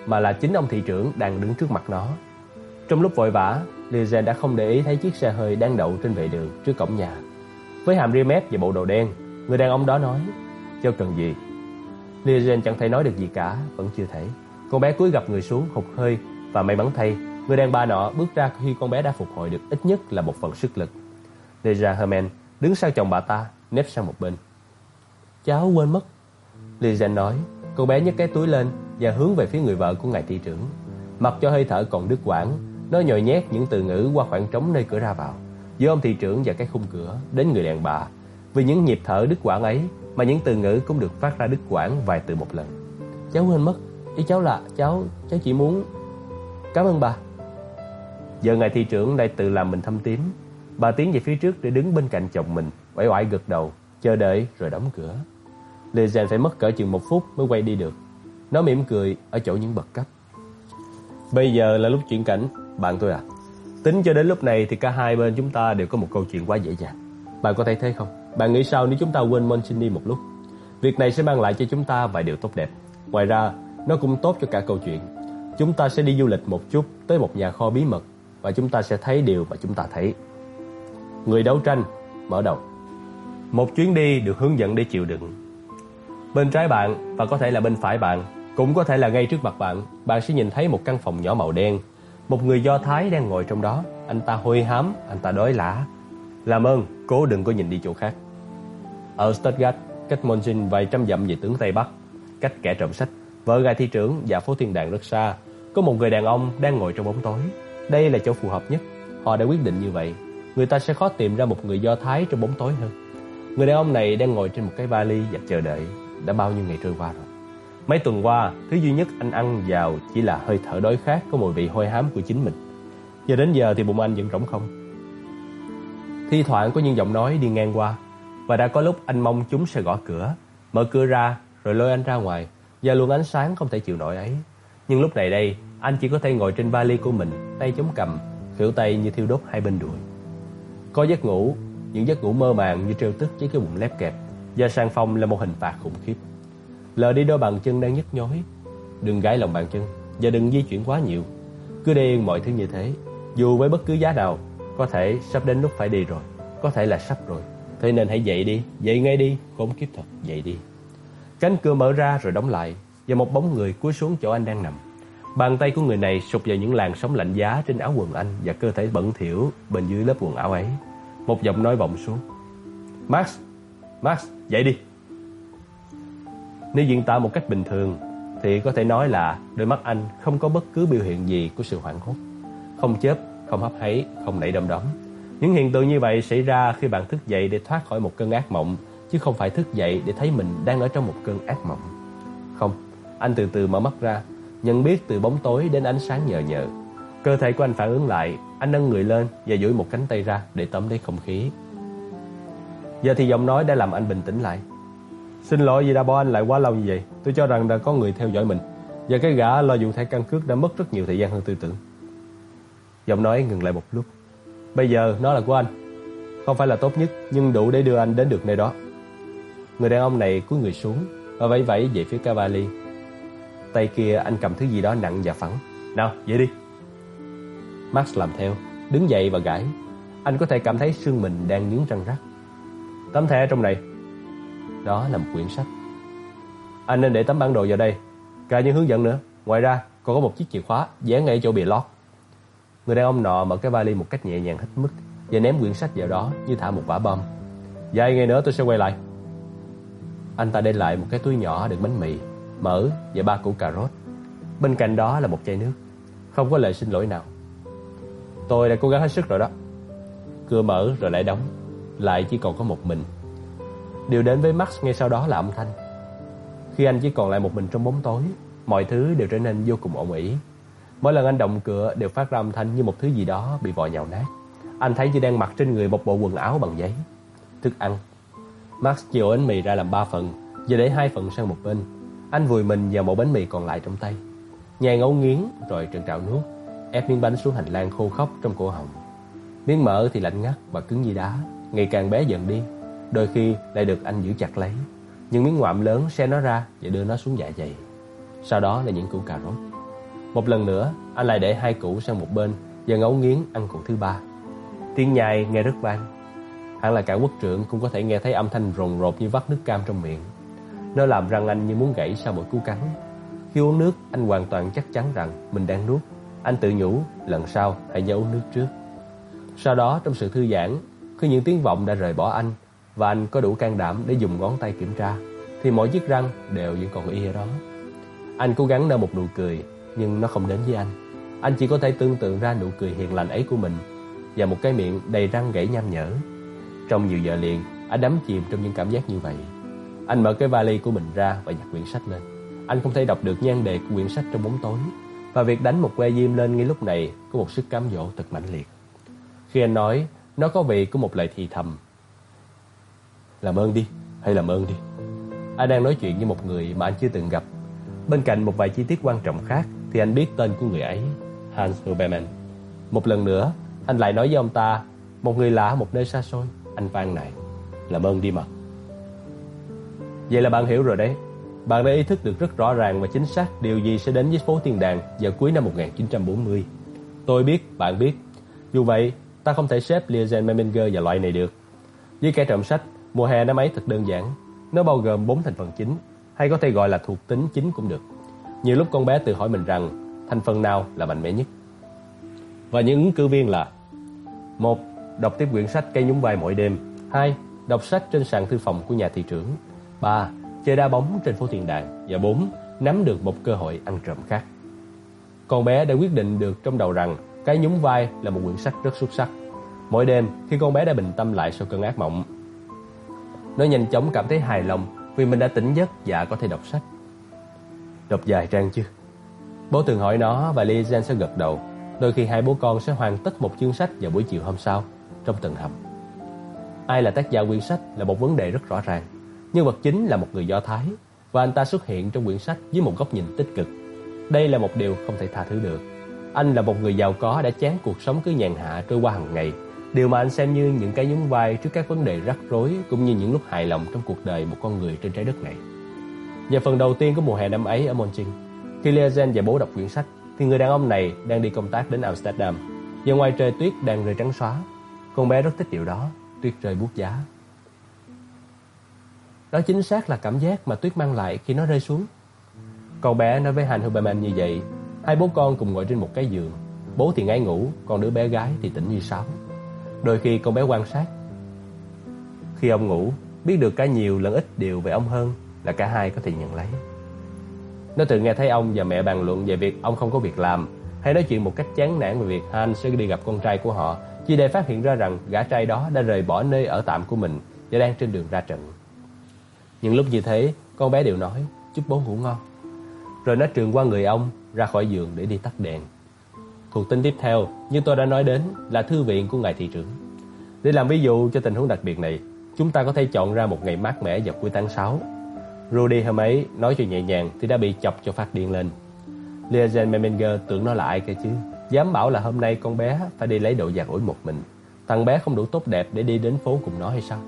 mà là chính ông thị trưởng đang đứng trước mặt nó. Trong lúc vội vã, Lizen đã không để ý thấy chiếc xe hơi đang đậu trên vệ đường trước cổng nhà. Với hàm ria mép và bộ đồ đen, người đàn ông đó nói, "Cho cần gì?" Lizen chẳng thể nói được gì cả, vẫn chưa thể. cô bé cúi gặp người xuống hụt hơi và may mắn thay, người đàn bà nọ bước ra khi con bé đã phục hồi được ít nhất là một phần sức lực. Leja Herman đứng sau chồng bà ta, nép sang một bên. "Cháu quên mất." Lizen nói, cô bé nhấc cái túi lên và hướng về phía người vợ của ngài thị trưởng. Mặc cho hơi thở còn đứt quãng, nó nhồi nhét những từ ngữ qua khoảng trống nơi cửa ra vào, giữa ông thị trưởng và cái khung cửa đến người đàn bà. Vì những nhịp thở đứt quãng ấy mà những từ ngữ cũng được phát ra đứt quãng vài từ một lần. Cháu quên mất, ý cháu là cháu cháu chỉ muốn Cảm ơn bà. Giờ ngài thị trưởng lại tự làm mình thâm tím. Bà tiến về phía trước để đứng bên cạnh chồng mình, quẩy oải gật đầu, chờ đợi rồi đóng cửa. Lê Giang phải mất cỡ chừng một phút mới quay đi được. Nó mỉm cười ở chỗ những bậc cấp. Bây giờ là lúc chuyển cảnh, bạn tôi à. Tính cho đến lúc này thì cả hai bên chúng ta đều có một câu chuyện quá dễ dàng. Bạn có thấy thế không? Bạn nghĩ sao nếu chúng ta quên Monchini một lúc? Việc này sẽ mang lại cho chúng ta vài điều tốt đẹp. Ngoài ra, nó cũng tốt cho cả câu chuyện. Chúng ta sẽ đi du lịch một chút tới một nhà kho bí mật và chúng ta sẽ thấy điều mà chúng ta thấy. Người đấu tranh mở đầu. Một chuyến đi được hướng dẫn để chịu đựng. Bên trái bạn và có thể là bên phải bạn, cũng có thể là ngay trước mặt bạn, bạn sẽ nhìn thấy một căn phòng nhỏ màu đen. Một người Do Thái đang ngồi trong đó, anh ta hôi hám, anh ta đói lả. Làm ơn, cố đừng có nhìn đi chỗ khác. Ở Stuttgart, cách Monjin vài trăm dặm về tướng Tây Bắc, cách kẻ trộm sách, vợ gai thị trưởng và phố thiên đàng rất xa, có một người đàn ông đang ngồi trong bóng tối. Đây là chỗ phù hợp nhất. Họ đã quyết định như vậy. Người ta sẽ khó tìm ra một người Do Thái trong bóng tối hơn. Người đàn ông này đang ngồi trên một cái vali và chờ đợi. Đã bao nhiêu ngày trôi qua rồi. Mấy tuần qua, thứ duy nhất anh ăn vào chỉ là hơi thở đói khát có mùi vị hôi hám của chính mình. Giờ đến giờ thì bụng anh vẫn rỗng không. Thi thoảng có những giọng nói đi ngang qua và đã có lúc anh mong chúng sẽ gõ cửa, mở cửa ra rồi lôi anh ra ngoài và luồng ánh sáng không thể chịu nổi ấy. Nhưng lúc này đây, anh chỉ có thể ngồi trên vali của mình, tay chống cầm, khuỷu tay như thiêu đốt hai bên đùi. Có giấc ngủ, những giấc ngủ mơ màng như treo tức với cái bụng lép kẹp, và sang phòng là một hình phạt khủng khiếp. Lờ đi đôi bàn chân đang nhức nhối, đừng gãi lòng bàn chân và đừng di chuyển quá nhiều. Cứ để yên mọi thứ như thế, dù với bất cứ giá nào, có thể sắp đến lúc phải đi rồi, có thể là sắp rồi. Thế nên hãy dậy đi, dậy ngay đi, khốn kiếp thật, dậy đi. Cánh cửa mở ra rồi đóng lại, và một bóng người cúi xuống chỗ anh đang nằm. Bàn tay của người này sụp vào những làn sóng lạnh giá trên áo quần anh và cơ thể bẩn thỉu bên dưới lớp quần áo ấy. Một giọng nói vọng xuống. Max, Max, dậy đi. Nếu diễn tả một cách bình thường thì có thể nói là đôi mắt anh không có bất cứ biểu hiện gì của sự hoảng hốt. Không chớp, không hấp háy, không nảy đom đóm. Những hiện tượng như vậy xảy ra khi bạn thức dậy để thoát khỏi một cơn ác mộng chứ không phải thức dậy để thấy mình đang ở trong một cơn ác mộng. Anh từ từ mở mắt ra, nhận biết từ bóng tối đến ánh sáng nhờ nhợ. Cơ thể của anh phản ứng lại, anh nâng người lên và duỗi một cánh tay ra để tóm lấy không khí. Giờ thì giọng nói đã làm anh bình tĩnh lại. Xin lỗi vì đã bỏ anh lại quá lâu như vậy. Tôi cho rằng đã có người theo dõi mình. Và cái gã lo vụ thẻ căn cước đã mất rất nhiều thời gian hơn tư tưởng. Giọng nói ngừng lại một lúc. Bây giờ nó là của anh. Không phải là tốt nhất, nhưng đủ để đưa anh đến được nơi đó. Người đàn ông này cúi người xuống và vẫy vẫy về phía Cavalli. Tay kia anh cầm thứ gì đó nặng và phẳng. Nào, dậy đi. Max làm theo, đứng dậy và gãi. Anh có thể cảm thấy xương mình đang nhướng răng rắc. Tấm thẻ trong này. Đó là một quyển sách. Anh nên để tấm bản đồ vào đây, cả những hướng dẫn nữa. Ngoài ra, còn có một chiếc chìa khóa dán ngay chỗ bìa lót. Người đàn ông nọ mở cái vali một cách nhẹ nhàng hết mức và ném quyển sách vào đó như thả một quả bom. Vài ngày nữa tôi sẽ quay lại Anh ta để lại một cái túi nhỏ đựng bánh mì Mỡ và ba củ cà rốt. Bên cạnh đó là một chai nước. Không có lời xin lỗi nào. Tôi đã cố gắng hết sức rồi đó. Cửa mở rồi lại đóng. Lại chỉ còn có một mình. Điều đến với Max ngay sau đó là âm thanh. Khi anh chỉ còn lại một mình trong bóng tối, Mọi thứ đều trở nên vô cùng ổn ỉ. Mỗi lần anh động cửa đều phát ra âm thanh như một thứ gì đó bị vò nhào nát. Anh thấy chỉ đang mặc trên người một bộ quần áo bằng giấy. Thức ăn. Max chia bánh mì ra làm ba phần Và để hai phần sang một bên. Anh vùi mình vào một bánh mì còn lại trong tay. Nhai ngấu nghiến rồi trợn trạo nuốt. Ép miếng bánh xuống hành lang khô khóc trong cổ họng. Miếng mỡ thì lạnh ngắt và cứng như đá, Ngày càng bé dần đi. Đôi khi lại được anh giữ chặt lấy. Những miếng ngoạm lớn xe nó ra Và đưa nó xuống dạ dày. Sau đó là những củ cà rốt. Một lần nữa, anh lại để hai củ sang một bên Và ngấu nghiến ăn củ thứ ba. Tiếng nhai nghe rất vang. Hẳn là cả quốc trưởng cũng có thể nghe thấy âm thanh rồn rột như vắt nước cam trong miệng. Nó làm răng anh như muốn gãy sau mỗi cú cắn. Khi uống nước anh hoàn toàn chắc chắn rằng mình đang nuốt. Anh tự nhủ lần sau hãy nhớ uống nước trước. Sau đó trong sự thư giãn Khi những tiếng vọng đã rời bỏ anh Và anh có đủ can đảm để dùng ngón tay kiểm tra Thì mỗi chiếc răng đều vẫn còn y ở đó. Anh cố gắng nở một nụ cười Nhưng nó không đến với anh. Anh chỉ có thể tưởng tượng ra nụ cười hiền lành ấy của mình Và một cái miệng đầy răng gãy nham nhở. Trong nhiều giờ liền, anh đắm chìm trong những cảm giác như vậy. Anh mở cái vali của mình ra và nhặt quyển sách lên. Anh không thể đọc được nhan đề của quyển sách trong bóng tối. Và việc đánh một que diêm lên ngay lúc này có một sức cám dỗ thật mãnh liệt. Khi anh nói, nó có vị của một lời thì thầm. Làm ơn đi, hay làm ơn đi. Anh đang nói chuyện với một người mà anh chưa từng gặp. Bên cạnh một vài chi tiết quan trọng khác thì anh biết tên của người ấy, Hans Huberman. Một lần nữa, anh lại nói với ông ta, một người lạ một nơi xa xôi. Anh van này Làm ơn đi mà Vậy là bạn hiểu rồi đấy. Bạn đã ý thức được rất rõ ràng và chính xác Điều gì sẽ đến với phố thiên đàng Vào cuối năm 1940 Tôi biết, bạn biết. Dù vậy, ta không thể xếp Liazen Meminger vào loại này được. Với kẻ trộm sách Mùa hè năm ấy thật đơn giản. Nó bao gồm 4 thành phần chính Hay có thể gọi là thuộc tính chính cũng được. Nhiều lúc con bé tự hỏi mình rằng Thành phần nào là mạnh mẽ nhất? Và những ứng cử viên là một Đọc tiếp quyển sách cây nhúng vai mỗi đêm. 2. Đọc sách trên sàn thư phòng của nhà thị trưởng. 3. Chơi đá bóng trên phố tiền đàng Và 4. Nắm được một cơ hội ăn trộm khác Con bé đã quyết định được trong đầu rằng Cái nhúng vai là một quyển sách rất xuất sắc Mỗi đêm, khi con bé đã bình tâm lại sau cơn ác mộng, Nó nhanh chóng cảm thấy hài lòng Vì mình đã tỉnh giấc và có thể đọc sách Đọc dài trang chứ Bố thường hỏi nó và Lizen sẽ gật đầu Đôi khi hai bố con sẽ hoàn tất một chương sách vào buổi chiều hôm sau, trong tầng hầm. Ai là tác giả quyển sách là một vấn đề rất rõ ràng. Nhân vật chính là một người Do Thái và anh ta xuất hiện trong quyển sách với một góc nhìn tích cực. Đây là một điều không thể tha thứ được. Anh là một người giàu có đã chán cuộc sống cứ nhàn hạ trôi qua hàng ngày. Điều mà anh xem như những cái nhún vai trước các vấn đề rắc rối cũng như những lúc hài lòng trong cuộc đời một con người trên trái đất này. Và phần đầu tiên của mùa hè năm ấy ở Monching, khi Liazen và bố đọc quyển sách, thì người đàn ông này đang đi công tác đến Amsterdam. Và ngoài trời tuyết đang rơi trắng xóa, con bé rất thích điều đó, tuyết rơi buốt giá. Đó chính xác là cảm giác mà tuyết mang lại khi nó rơi xuống. Cậu bé nói với Han Huberman như vậy, hai bố con cùng ngồi trên một cái giường. Bố thì ngáy ngủ, còn đứa bé gái thì tỉnh như sáo. Đôi khi con bé quan sát. Khi ông ngủ, biết được cả nhiều lẫn ít điều về ông hơn là cả hai có thể nhận lấy. Nó từng nghe thấy ông và mẹ bàn luận về việc ông không có việc làm, hay nói chuyện một cách chán nản về việc Han sẽ đi gặp con trai của họ chỉ để phát hiện ra rằng gã trai đó đã rời bỏ nơi ở tạm của mình và đang trên đường ra trận. Những lúc như thế, con bé đều nói, chúc bố ngủ ngon. Rồi nó trường qua người ông, ra khỏi giường để đi tắt đèn. Thuộc tin tiếp theo, như tôi đã nói đến, là thư viện của ngài thị trưởng. Để làm ví dụ cho tình huống đặc biệt này, chúng ta có thể chọn ra một ngày mát mẻ vào cuối tháng 6. Rudy hôm ấy nói cho nhẹ nhàng thì đã bị chọc cho phát điên lên. Liazen Meminger tưởng nó là ai cơ chứ? Dám bảo là hôm nay con bé phải đi lấy đồ giặt ủi một mình Thằng bé không đủ tốt đẹp để đi đến phố cùng nó hay sao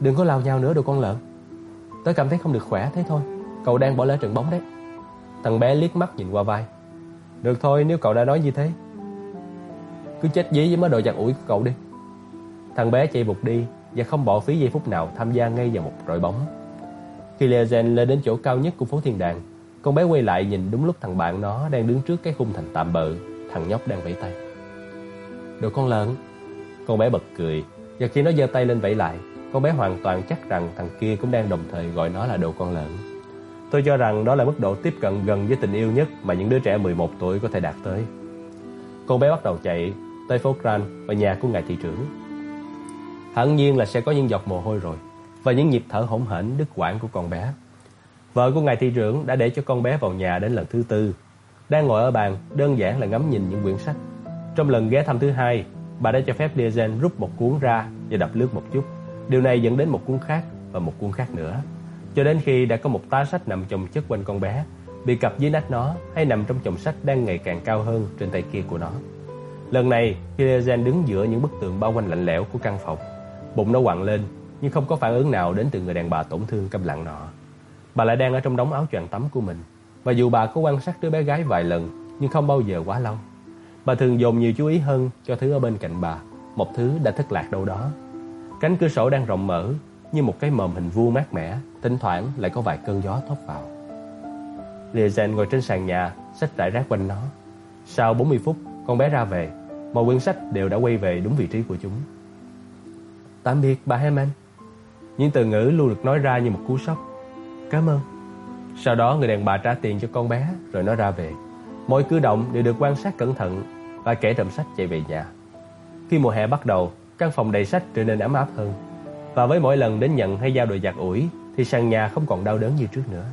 Đừng có lao nhau nữa đồ con lợn. Tớ cảm thấy không được khỏe thế thôi. Cậu đang bỏ lỡ trận bóng đấy. Thằng bé liếc mắt nhìn qua vai. Được thôi nếu cậu đã nói như thế Cứ chết dí với mấy đồ giặt ủi của cậu đi. Thằng bé chạy vụt đi Và không bỏ phí giây phút nào tham gia ngay vào một đội bóng. Khi Leozen lên đến chỗ cao nhất của phố thiên đàng con bé quay lại nhìn đúng lúc thằng bạn nó đang đứng trước cái khung thành tạm bợ, thằng nhóc đang vẫy tay. Đồ con lợn. Con bé bật cười, Và khi nó giơ tay lên vẫy lại, con bé hoàn toàn chắc rằng thằng kia cũng đang đồng thời gọi nó là đồ con lợn. Tôi cho rằng đó là mức độ tiếp cận gần với tình yêu nhất mà những đứa trẻ 11 tuổi có thể đạt tới. Con bé bắt đầu chạy tới phố Grand và nhà của ngài thị trưởng. Hẳn nhiên là sẽ có những giọt mồ hôi rồi và những nhịp thở hỗn hển đứt quãng của con bé. Vợ của ngài thị trưởng đã để cho con bé vào nhà đến lần thứ tư. Đang ngồi ở bàn, đơn giản là ngắm nhìn những quyển sách. Trong lần ghé thăm thứ hai, bà đã cho phép Liazen rút một cuốn ra và đập lướt một chút. Điều này dẫn đến một cuốn khác và một cuốn khác nữa. Cho đến khi đã có một tá sách nằm chồng chất quanh con bé, bị cặp dưới nách nó hay nằm trong chồng sách đang ngày càng cao hơn trên tay kia của nó. Lần này, Liazen đứng giữa những bức tường bao quanh lạnh lẽo của căn phòng. Bụng nó quặn lên, nhưng không có phản ứng nào đến từ người đàn bà tổn thương câm lặng nọ. Bà lại đang ở trong đống áo choàng tắm của mình, và dù bà có quan sát đứa bé gái vài lần, nhưng không bao giờ quá lâu. Bà thường dồn nhiều chú ý hơn cho thứ ở bên cạnh bà, một thứ đã thất lạc đâu đó. Cánh cửa sổ đang rộng mở, như một cái mồm hình vuông mát mẻ, thỉnh thoảng lại có vài cơn gió thốc vào. Liazen ngồi trên sàn nhà, sách rải rác quanh nó. Sau 40 phút, con bé ra về, mọi quyển sách đều đã quay về đúng vị trí của chúng. Tạm biệt bà Hammond. Những từ ngữ luôn được nói ra như một cú sốc. Cảm ơn. Sau đó người đàn bà trả tiền cho con bé rồi nó ra về. Mọi cử động đều được quan sát cẩn thận và kẻ trộm sách chạy về nhà. Khi mùa hè bắt đầu, căn phòng đầy sách trở nên ấm áp hơn. Và với mỗi lần đến nhận hay giao đồ giặt ủi thì sàn nhà không còn đau đớn như trước nữa.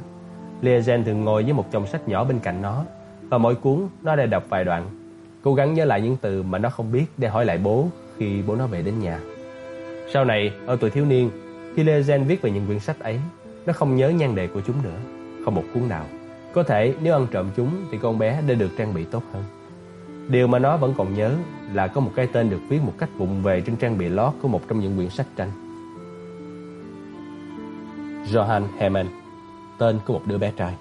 Liazen thường ngồi với một chồng sách nhỏ bên cạnh nó và mỗi cuốn nó đã đọc vài đoạn, cố gắng nhớ lại những từ mà nó không biết để hỏi lại bố khi bố nó về đến nhà. Sau này, ở tuổi thiếu niên, khi Liazen viết về những quyển sách ấy, nó không nhớ nhan đề của chúng nữa, không một cuốn nào. Có thể nếu ăn trộm chúng thì con bé đã được trang bị tốt hơn. Điều mà nó vẫn còn nhớ là có một cái tên được viết một cách vụng về trên trang bìa lót của một trong những quyển sách tranh. Johann Hermann, tên của một đứa bé trai.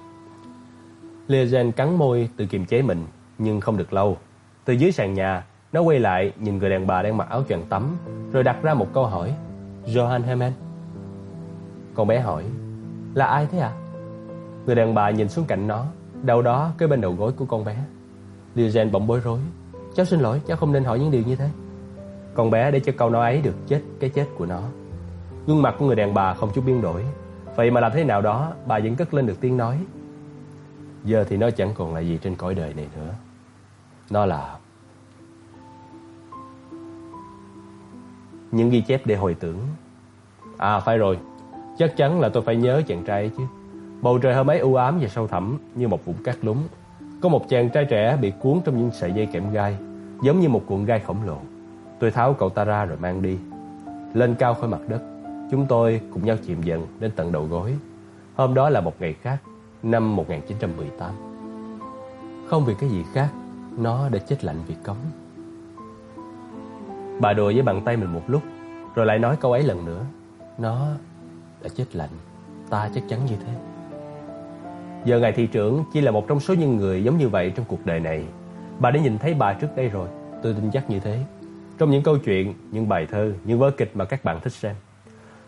Liazen cắn môi tự kiềm chế mình, nhưng không được lâu. Từ dưới sàn nhà, nó quay lại nhìn người đàn bà đang mặc áo choàng tắm, rồi đặt ra một câu hỏi. Johann Hermann. Con bé hỏi, là ai thế ạ? À? Người đàn bà nhìn xuống cạnh nó, đầu đó cái bên đầu gối của con bé. Liazen bỗng bối rối. Cháu xin lỗi, cháu không nên hỏi những điều như thế. Con bé để cho câu nói ấy được chết cái chết của nó. Gương mặt của người đàn bà không chút biến đổi. Vậy mà làm thế nào đó, bà vẫn cất lên được tiếng nói. Giờ thì nó chẳng còn là gì trên cõi đời này nữa. Nó là những ghi chép để hồi tưởng. À phải rồi, chắc chắn là tôi phải nhớ chàng trai ấy chứ. Bầu trời hôm ấy u ám và sâu thẳm như một vùng cát lúng. Có một chàng trai trẻ bị cuốn trong những sợi dây kẽm gai, giống như một cuộn gai khổng lồ. Tôi tháo cậu ta ra rồi mang đi. Lên cao khỏi mặt đất, chúng tôi cùng nhau chìm dần đến tận đầu gối. Hôm đó là một ngày khác, năm 1918. Không vì cái gì khác, nó đã chết lạnh vì cống. Bà đùa với bàn tay mình một lúc, rồi lại nói câu ấy lần nữa. Nó đã chết lạnh, ta chắc chắn như thế. Giờ ngài thị trưởng chỉ là một trong số những người giống như vậy trong cuộc đời này. Bà đã nhìn thấy bà trước đây rồi, tôi tin chắc như thế. Trong những câu chuyện, những bài thơ, những vở kịch mà các bạn thích xem.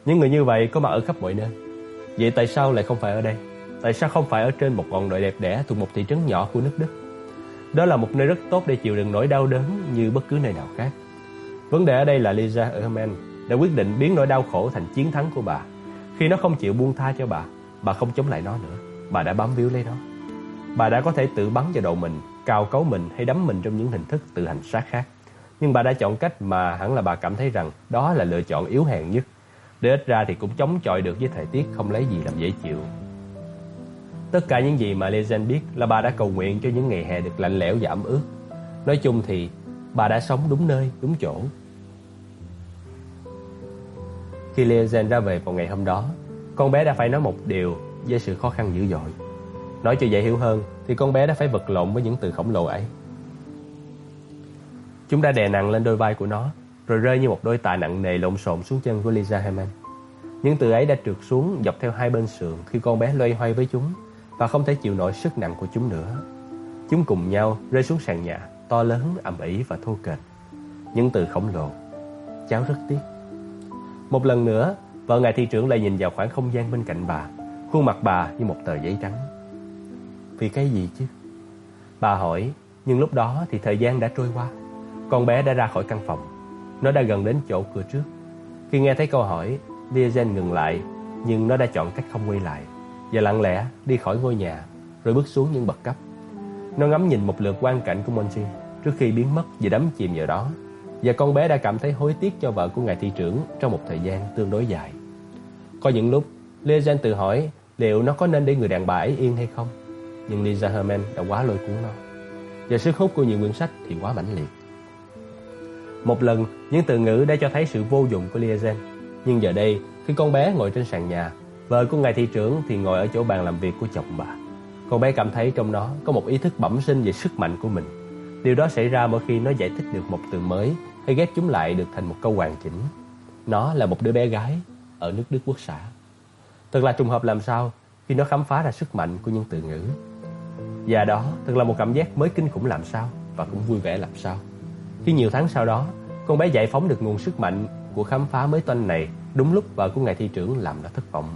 Những người như vậy có mặt ở khắp mọi nơi. Vậy tại sao lại không phải ở đây? Tại sao không phải ở trên một ngọn đồi đẹp đẽ thuộc một thị trấn nhỏ của nước Đức? Đó là một nơi rất tốt để chịu đựng nỗi đau đớn như bất cứ nơi nào khác. Vấn đề ở đây là Lisa Herman đã quyết định biến nỗi đau khổ thành chiến thắng của bà. Khi nó không chịu buông tha cho bà, bà không chống lại nó nữa. Bà đã bám víu lấy nó. Bà đã có thể tự bắn vào đầu mình, cào cấu mình hay đấm mình trong những hình thức tự hành sát khác. Nhưng bà đã chọn cách mà hẳn là bà cảm thấy rằng đó là lựa chọn yếu hèn nhất. Để ít ra thì cũng chống chọi được với thời tiết không lấy gì làm dễ chịu. Tất cả những gì mà Legend biết là bà đã cầu nguyện cho những ngày hè được lạnh lẽo và ẩm ướt. Nói chung thì bà đã sống đúng nơi, đúng chỗ. Khi Legend ra về vào ngày hôm đó, con bé đã phải nói một điều với sự khó khăn dữ dội. Nói cho dễ hiểu hơn thì con bé đã phải vật lộn với những từ khổng lồ ấy. Chúng đã đè nặng lên đôi vai của nó, rồi rơi như một đôi tạ nặng nề lộn xộn xuống chân của Lisa Hammond. Những từ ấy đã trượt xuống dọc theo hai bên sườn khi con bé loay hoay với chúng và không thể chịu nổi sức nặng của chúng nữa. Chúng cùng nhau rơi xuống sàn nhà, to lớn, ầm ĩ và thô kệch. Những từ khổng lồ. Cháu rất tiếc. Một lần nữa, vợ ngài thị trưởng lại nhìn vào khoảng không gian bên cạnh bà, khuôn mặt bà như một tờ giấy trắng. Vì cái gì chứ? Bà hỏi, nhưng lúc đó thì thời gian đã trôi qua. Con bé đã ra khỏi căn phòng. Nó đã gần đến chỗ cửa trước, Khi nghe thấy câu hỏi, Diazen ngừng lại, nhưng nó đã chọn cách không quay lại và lặng lẽ đi khỏi ngôi nhà, rồi bước xuống những bậc cấp. Nó ngắm nhìn một lượt quan cảnh của Monty trước khi biến mất và đắm chìm vào đó. Và con bé đã cảm thấy hối tiếc cho vợ của ngài thị trưởng trong một thời gian tương đối dài. Có những lúc, Liazen tự hỏi liệu nó có nên để người đàn bà ấy yên hay không. Nhưng Lisa Herman đã quá lôi cuốn nó. Và sức hút của nhiều quyển sách thì quá mãnh liệt. Một lần, những từ ngữ đã cho thấy sự vô dụng của Liazen. Nhưng giờ đây, khi con bé ngồi trên sàn nhà, vợ của ngài thị trưởng thì ngồi ở chỗ bàn làm việc của chồng bà. Con bé cảm thấy trong nó có một ý thức bẩm sinh về sức mạnh của mình. Điều đó xảy ra mỗi khi nó giải thích được một từ mới hay ghép chúng lại được thành một câu hoàn chỉnh. Nó là một đứa bé gái ở nước Đức Quốc xã. Thật là trùng hợp làm sao khi nó khám phá ra sức mạnh của những từ ngữ. Và đó thật là một cảm giác mới kinh khủng làm sao và cũng vui vẻ làm sao. Khi nhiều tháng sau đó, con bé giải phóng được nguồn sức mạnh của khám phá mới toanh này đúng lúc vợ của ngài thị trưởng làm nó thất vọng.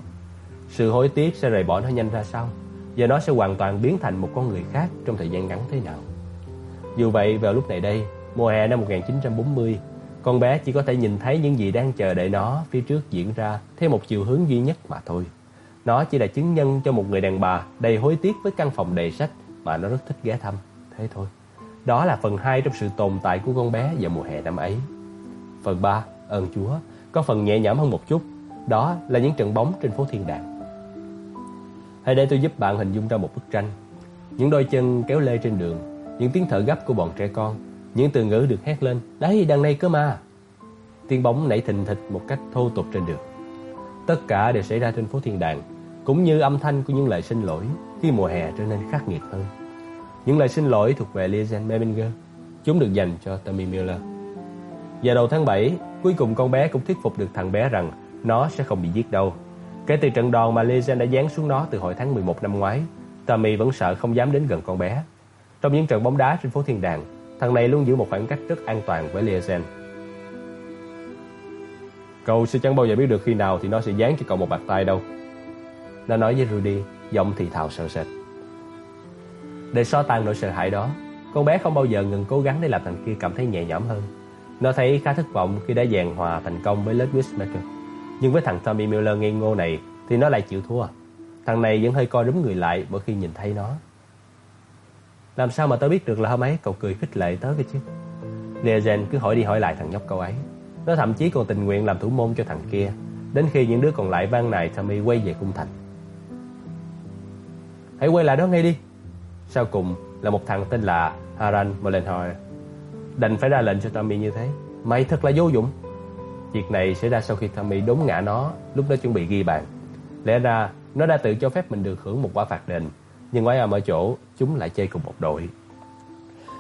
Sự hối tiếc sẽ rời bỏ nó nhanh ra sao và nó sẽ hoàn toàn biến thành một con người khác trong thời gian ngắn thế nào. Dù vậy, vào lúc này đây, mùa hè năm 1940, con bé chỉ có thể nhìn thấy những gì đang chờ đợi nó phía trước diễn ra theo một chiều hướng duy nhất mà thôi. Nó chỉ là chứng nhân cho một người đàn bà đầy hối tiếc với căn phòng đầy sách mà nó rất thích ghé thăm, thế thôi. Đó là phần 2 trong sự tồn tại của con bé vào mùa hè năm ấy. Phần 3, ơn Chúa, có phần nhẹ nhõm hơn một chút, đó là những trận bóng trên phố Thiên Đàng. Hãy để tôi giúp bạn hình dung ra một bức tranh. Những đôi chân kéo lê trên đường, những tiếng thở gấp của bọn trẻ con, những từ ngữ được hét lên, đấy đằng này cơ mà. Tiếng bóng nảy thình thịch một cách thô tục trên đường. Tất cả đều xảy ra trên phố Thiên Đàng, cũng như âm thanh của những lời xin lỗi khi mùa hè trở nên khắc nghiệt hơn. Những lời xin lỗi thuộc về Lizen Meminger, chúng được dành cho Tommy Miller. Vào đầu tháng 7, cuối cùng con bé cũng thuyết phục được thằng bé rằng nó sẽ không bị giết đâu. Kể từ trận đòn mà Lizen đã giáng xuống nó từ hồi tháng 11 năm ngoái, Tommy vẫn sợ không dám đến gần con bé. Trong những trận bóng đá trên phố Thiên Đàng, thằng này luôn giữ một khoảng cách rất an toàn với Liazen. Cậu sẽ chẳng bao giờ biết được khi nào thì nó sẽ dán cho cậu một bạc tay đâu. Nó nói với Rudy, giọng thì thào sợ sệt. Để xóa tan nỗi sợ hãi đó, con bé không bao giờ ngừng cố gắng để làm thằng kia cảm thấy nhẹ nhõm hơn. Nó thấy khá thất vọng khi đã dàn hòa thành công với Ludwig Maker. Nhưng với thằng Tommy Miller ngây ngô này thì nó lại chịu thua. Thằng này vẫn hơi co rúm người lại mỗi khi nhìn thấy nó. Làm sao mà tớ biết được là hôm ấy cậu cười khích lệ tớ cơ chứ? Liazen cứ hỏi đi hỏi lại thằng nhóc cậu ấy. Nó thậm chí còn tình nguyện làm thủ môn cho thằng kia, đến khi những đứa còn lại ban nài Tommy quay về cung thành. Hãy quay lại đó ngay đi. Sau cùng là một thằng tên là Haran Molenhoer. Đành phải ra lệnh cho Tommy như thế. Mày thật là vô dụng. Việc này xảy ra sau khi Tommy đốn ngã nó lúc đó chuẩn bị ghi bàn. Lẽ ra nó đã tự cho phép mình được hưởng một quả phạt đền, nhưng quái âm ở chỗ chúng lại chơi cùng một đội.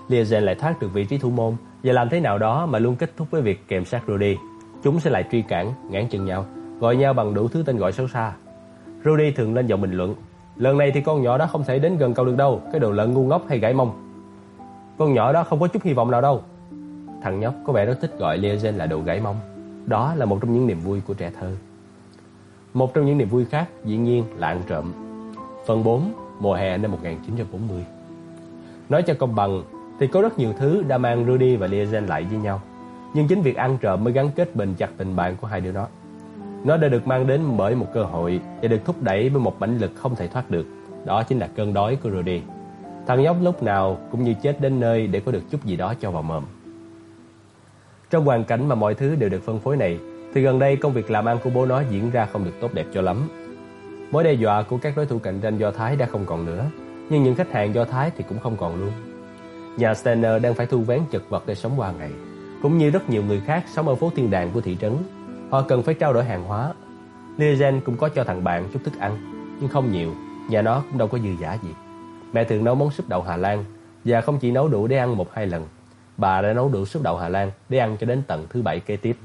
Liazen lại thoát được vị trí thủ môn và làm thế nào đó mà luôn kết thúc với việc kèm sát Rudy. Chúng sẽ lại truy cản, ngán chân nhau, gọi nhau bằng đủ thứ tên gọi xấu xa. Rudy thường lên giọng bình luận, lần này thì con nhỏ đó không thể đến gần cậu được đâu, cái đồ lợn ngu ngốc hay gãy mông. Con nhỏ đó không có chút hy vọng nào đâu. Thằng nhóc có vẻ rất thích gọi Liazen là đồ gãy mông. Đó là một trong những niềm vui của trẻ thơ. Một trong những niềm vui khác dĩ nhiên là ăn trộm. Phần 4, mùa hè năm 1940. Nói cho công bằng thì có rất nhiều thứ đã mang Rudy và Liazen lại với nhau. Nhưng chính việc ăn trộm mới gắn kết bền chặt tình bạn của hai đứa nó. Nó đã được mang đến bởi một cơ hội và được thúc đẩy bởi một mãnh lực không thể thoát được. Đó chính là cơn đói của Rudy. Thằng nhóc lúc nào cũng như chết đến nơi để có được chút gì đó cho vào mồm. Trong hoàn cảnh mà mọi thứ đều được phân phối này, thì gần đây công việc làm ăn của bố nó diễn ra không được tốt đẹp cho lắm. Mối đe dọa của các đối thủ cạnh tranh Do Thái đã không còn nữa, nhưng những khách hàng Do Thái thì cũng không còn luôn. Nhà Steiner đang phải thu vén chật vật để sống qua ngày, cũng như rất nhiều người khác sống ở phố thiên đàng của thị trấn. Họ cần phải trao đổi hàng hóa. Liazen cũng có cho thằng bạn chút thức ăn, nhưng không nhiều, nhà nó cũng đâu có dư giả gì. Mẹ thường nấu món súp đậu Hà Lan và không chỉ nấu đủ để ăn một hai lần. Bà đã nấu đủ súp đậu Hà Lan để ăn cho đến tận thứ bảy kế tiếp.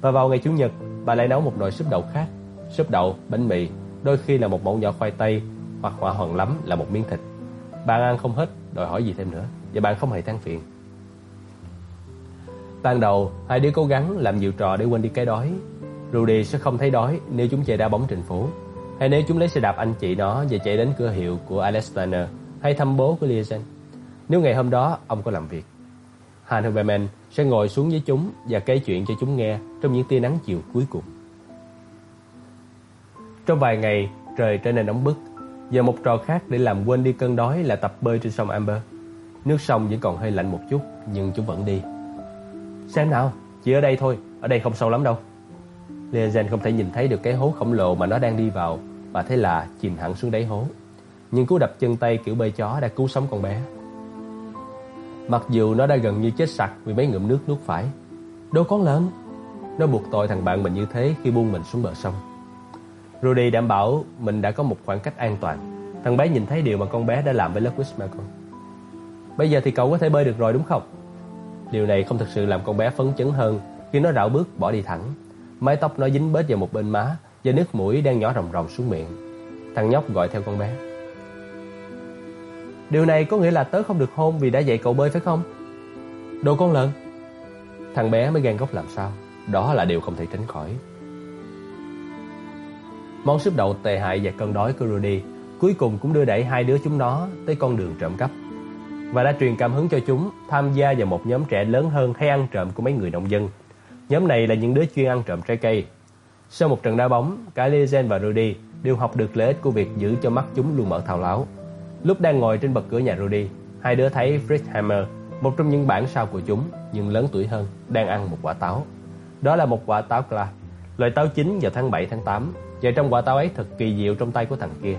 Và vào ngày Chủ nhật, bà lại nấu một nồi súp đậu khác, súp đậu, bánh mì, đôi khi là một mẫu nhỏ khoai tây hoặc hỏa hoàng lắm là một miếng thịt. Bạn ăn không hết, đòi hỏi gì thêm nữa và bạn không hề than phiền. Ban đầu, hai đứa cố gắng làm nhiều trò để quên đi cái đói. Rudy sẽ không thấy đói nếu chúng chạy đá bóng trên phố, hay nếu chúng lấy xe đạp anh chị nó và chạy đến cửa hiệu của Alexander hay thăm bố của Liazen. Nếu ngày hôm đó ông có làm việc. Han Huberman sẽ ngồi xuống với chúng và kể chuyện cho chúng nghe trong những tia nắng chiều cuối cùng. Trong vài ngày, trời trở nên nóng bức. Giờ một trò khác để làm quên đi cơn đói là tập bơi trên sông Amber. Nước sông vẫn còn hơi lạnh một chút, nhưng chúng vẫn đi. Xem nào, chỉ ở đây thôi, ở đây không sâu lắm đâu. Leozen không thể nhìn thấy được cái hố khổng lồ mà nó đang đi vào, và thế là chìm hẳn xuống đáy hố. Nhưng cú đập chân tay kiểu bơi chó đã cứu sống con bé. Mặc dù nó đã gần như chết sặc vì mấy ngụm nước nuốt phải. Đồ con lớn, nó buộc tội thằng bạn mình như thế khi buông mình xuống bờ sông. Rudy đảm bảo mình đã có một khoảng cách an toàn. Thằng bé nhìn thấy điều mà con bé đã làm với Ludwig Malcolm. Bây giờ thì cậu có thể bơi được rồi, đúng không? Điều này không thực sự làm con bé phấn chấn hơn khi nó rảo bước bỏ đi thẳng. Mái tóc nó dính bết vào một bên má và nước mũi đang nhỏ ròng ròng xuống miệng. Thằng nhóc gọi theo con bé. Điều này có nghĩa là tớ không được hôn vì đã dạy cậu bơi, phải không? Đồ con lợn. Thằng bé mới gan gốc làm sao? Đó là điều không thể tránh khỏi. Món súp đậu tệ hại và cơn đói của Rudy cuối cùng cũng đưa đẩy hai đứa chúng nó tới con đường trộm cắp và đã truyền cảm hứng cho chúng tham gia vào một nhóm trẻ lớn hơn hay ăn trộm của mấy người nông dân. Nhóm này là những đứa chuyên ăn trộm trái cây. Sau một trận đá bóng, cả Lezen và Rudy đều học được lợi ích của việc giữ cho mắt chúng luôn mở thao láo. Lúc đang ngồi trên bậc cửa nhà Rudy, hai đứa thấy Fritz Hammer, một trong những bản sao của chúng, nhưng lớn tuổi hơn, đang ăn một quả táo. Đó là một quả táo Clark, loại táo chín vào tháng 7 tháng 8, và trong quả táo ấy thật kỳ diệu trong tay của thằng kia.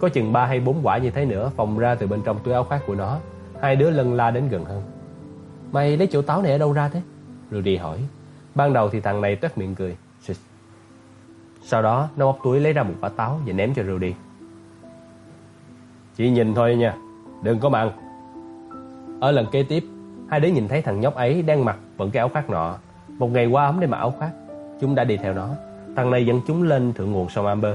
Có chừng 3 hay 4 quả như thế nữa phồng ra từ bên trong túi áo khoác của nó. Hai đứa lân la đến gần hơn. Mày lấy chỗ táo này ở đâu ra thế? Rudy hỏi. Ban đầu thì thằng này toét miệng cười. Sau đó nó móc túi lấy ra một quả táo và ném cho Rudy. Chỉ nhìn thôi nha, đừng có mặn. Ở lần kế tiếp, hai đứa nhìn thấy thằng nhóc ấy đang mặc vẫn cái áo khoác nọ. Một ngày qua ấm để mặc áo khoác, chúng đã đi theo nó. Thằng này dẫn chúng lên thượng nguồn sông Amber,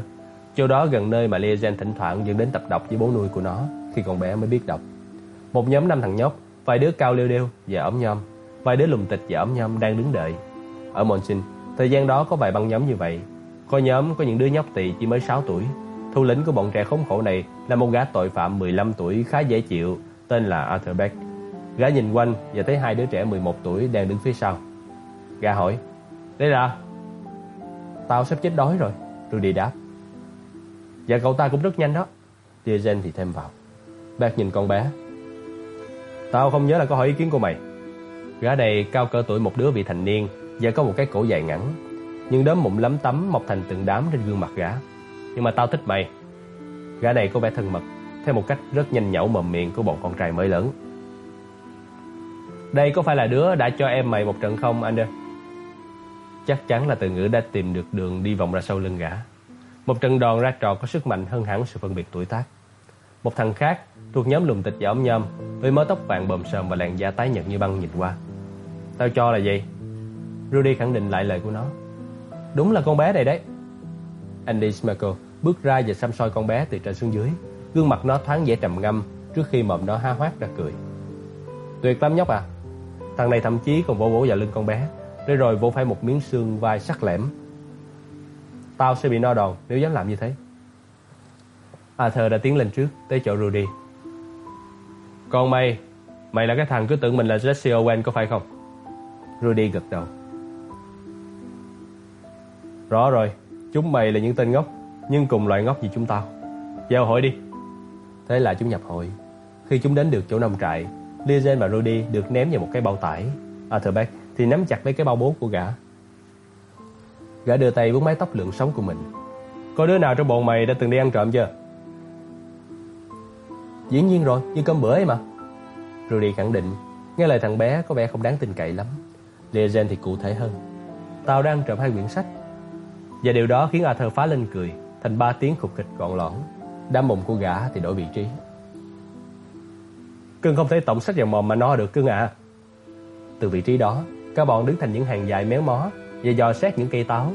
chỗ đó gần nơi mà Liazen thỉnh thoảng dẫn đến tập đọc với bố nuôi của nó khi còn bé mới biết đọc. Một nhóm năm thằng nhóc, vài đứa cao liêu đêu và ống nhom, vài đứa lùm tịch và ống nhom đang đứng đợi. Ở Monsin, thời gian đó có vài băng nhóm như vậy. Có nhóm có những đứa nhóc tỳ chỉ mới 6 tuổi. Thủ lĩnh của bọn trẻ khốn khổ này là một gã tội phạm 15 tuổi khá dễ chịu, tên là Arthur Beck. Gã nhìn quanh và thấy hai đứa trẻ 11 tuổi đang đứng phía sau. Gã hỏi, đây là... Tao sắp chết đói rồi, Rudy đáp. Và cậu ta cũng rất nhanh đó. Diagen thì thêm vào. Bác nhìn con bé, Tao không nhớ là có hỏi ý kiến của mày Gã này cao cỡ tuổi một đứa vị thành niên Và có một cái cổ dài ngắn Nhưng đốm mụn lấm tấm mọc thành từng đám trên gương mặt gã Nhưng mà tao thích mày Gã này có vẻ thân mật Theo một cách rất nhanh nhẩu mồm miệng của bọn con trai mới lớn Đây có phải là đứa đã cho em mày một trận không anh ơi? Chắc chắn là từ ngữ đã tìm được đường đi vòng ra sau lưng gã Một trận đòn ra trò có sức mạnh hơn hẳn sự phân biệt tuổi tác Một thằng khác thuộc nhóm lùm tịch và ống nhâm với mớ tóc vàng bồm sờm và làn da tái nhợt như băng nhìn qua. Tao cho là gì? Rudy khẳng định lại lời của nó. Đúng là con bé này đấy. Andy Smerkel bước ra và xăm soi con bé từ trên xuống dưới. Gương mặt nó thoáng vẻ trầm ngâm trước khi mồm nó há hoác ra cười. Tuyệt lắm nhóc à. Thằng này thậm chí còn vỗ vỗ vào lưng con bé, để rồi vỗ phải một miếng xương vai sắc lẻm. Tao sẽ bị no đòn nếu dám làm như thế. Arthur đã tiến lên trước tới chỗ Rudy còn mày, mày là cái thằng cứ tưởng mình là Jesse Owen có phải không? Rudy gật đầu. Rõ rồi, chúng mày là những tên ngốc, nhưng cùng loại ngốc như chúng tao. Giao hội đi. Thế là chúng nhập hội. Khi chúng đến được chỗ nông trại, Lizen và Rudy được ném vào một cái bao tải. Arthur Beck thì nắm chặt lấy cái bao bố của gã. Gã đưa tay vuốt mái tóc lượng sống của mình. Có đứa nào trong bọn mày đã từng đi ăn trộm chưa? Dĩ nhiên rồi, như cơm bữa ấy mà. Rudy khẳng định, nghe lời thằng bé có vẻ không đáng tin cậy lắm. Legend thì cụ thể hơn. Tao đang trộm hai quyển sách. Và điều đó khiến Arthur phá lên cười, thành ba tiếng khục khịch gọn lõn. Đám mộng của gã thì đổi vị trí. Cưng không thể tổng sách vào mồm mà no được cưng à. Từ vị trí đó, các bọn đứng thành những hàng dài méo mó và dò xét những cây táo.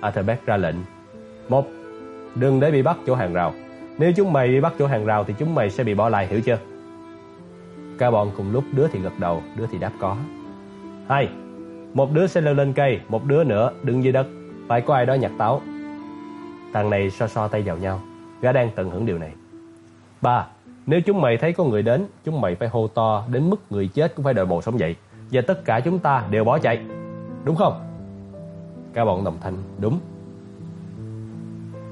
Arthur ra lệnh. Một, đừng để bị bắt chỗ hàng rào. Nếu chúng mày bị bắt chỗ hàng rào thì chúng mày sẽ bị bỏ lại hiểu chưa? Cả bọn cùng lúc đứa thì gật đầu, đứa thì đáp có. Hai, một đứa sẽ leo lên cây, một đứa nữa đứng dưới đất. Phải có ai đó nhặt táo. Thằng này so so tay vào nhau. Gã đang tận hưởng điều này. Ba, nếu chúng mày thấy có người đến, chúng mày phải hô to đến mức người chết cũng phải đợi bồ sống dậy. Và tất cả chúng ta đều bỏ chạy. Đúng không? Cả bọn đồng thanh Đúng.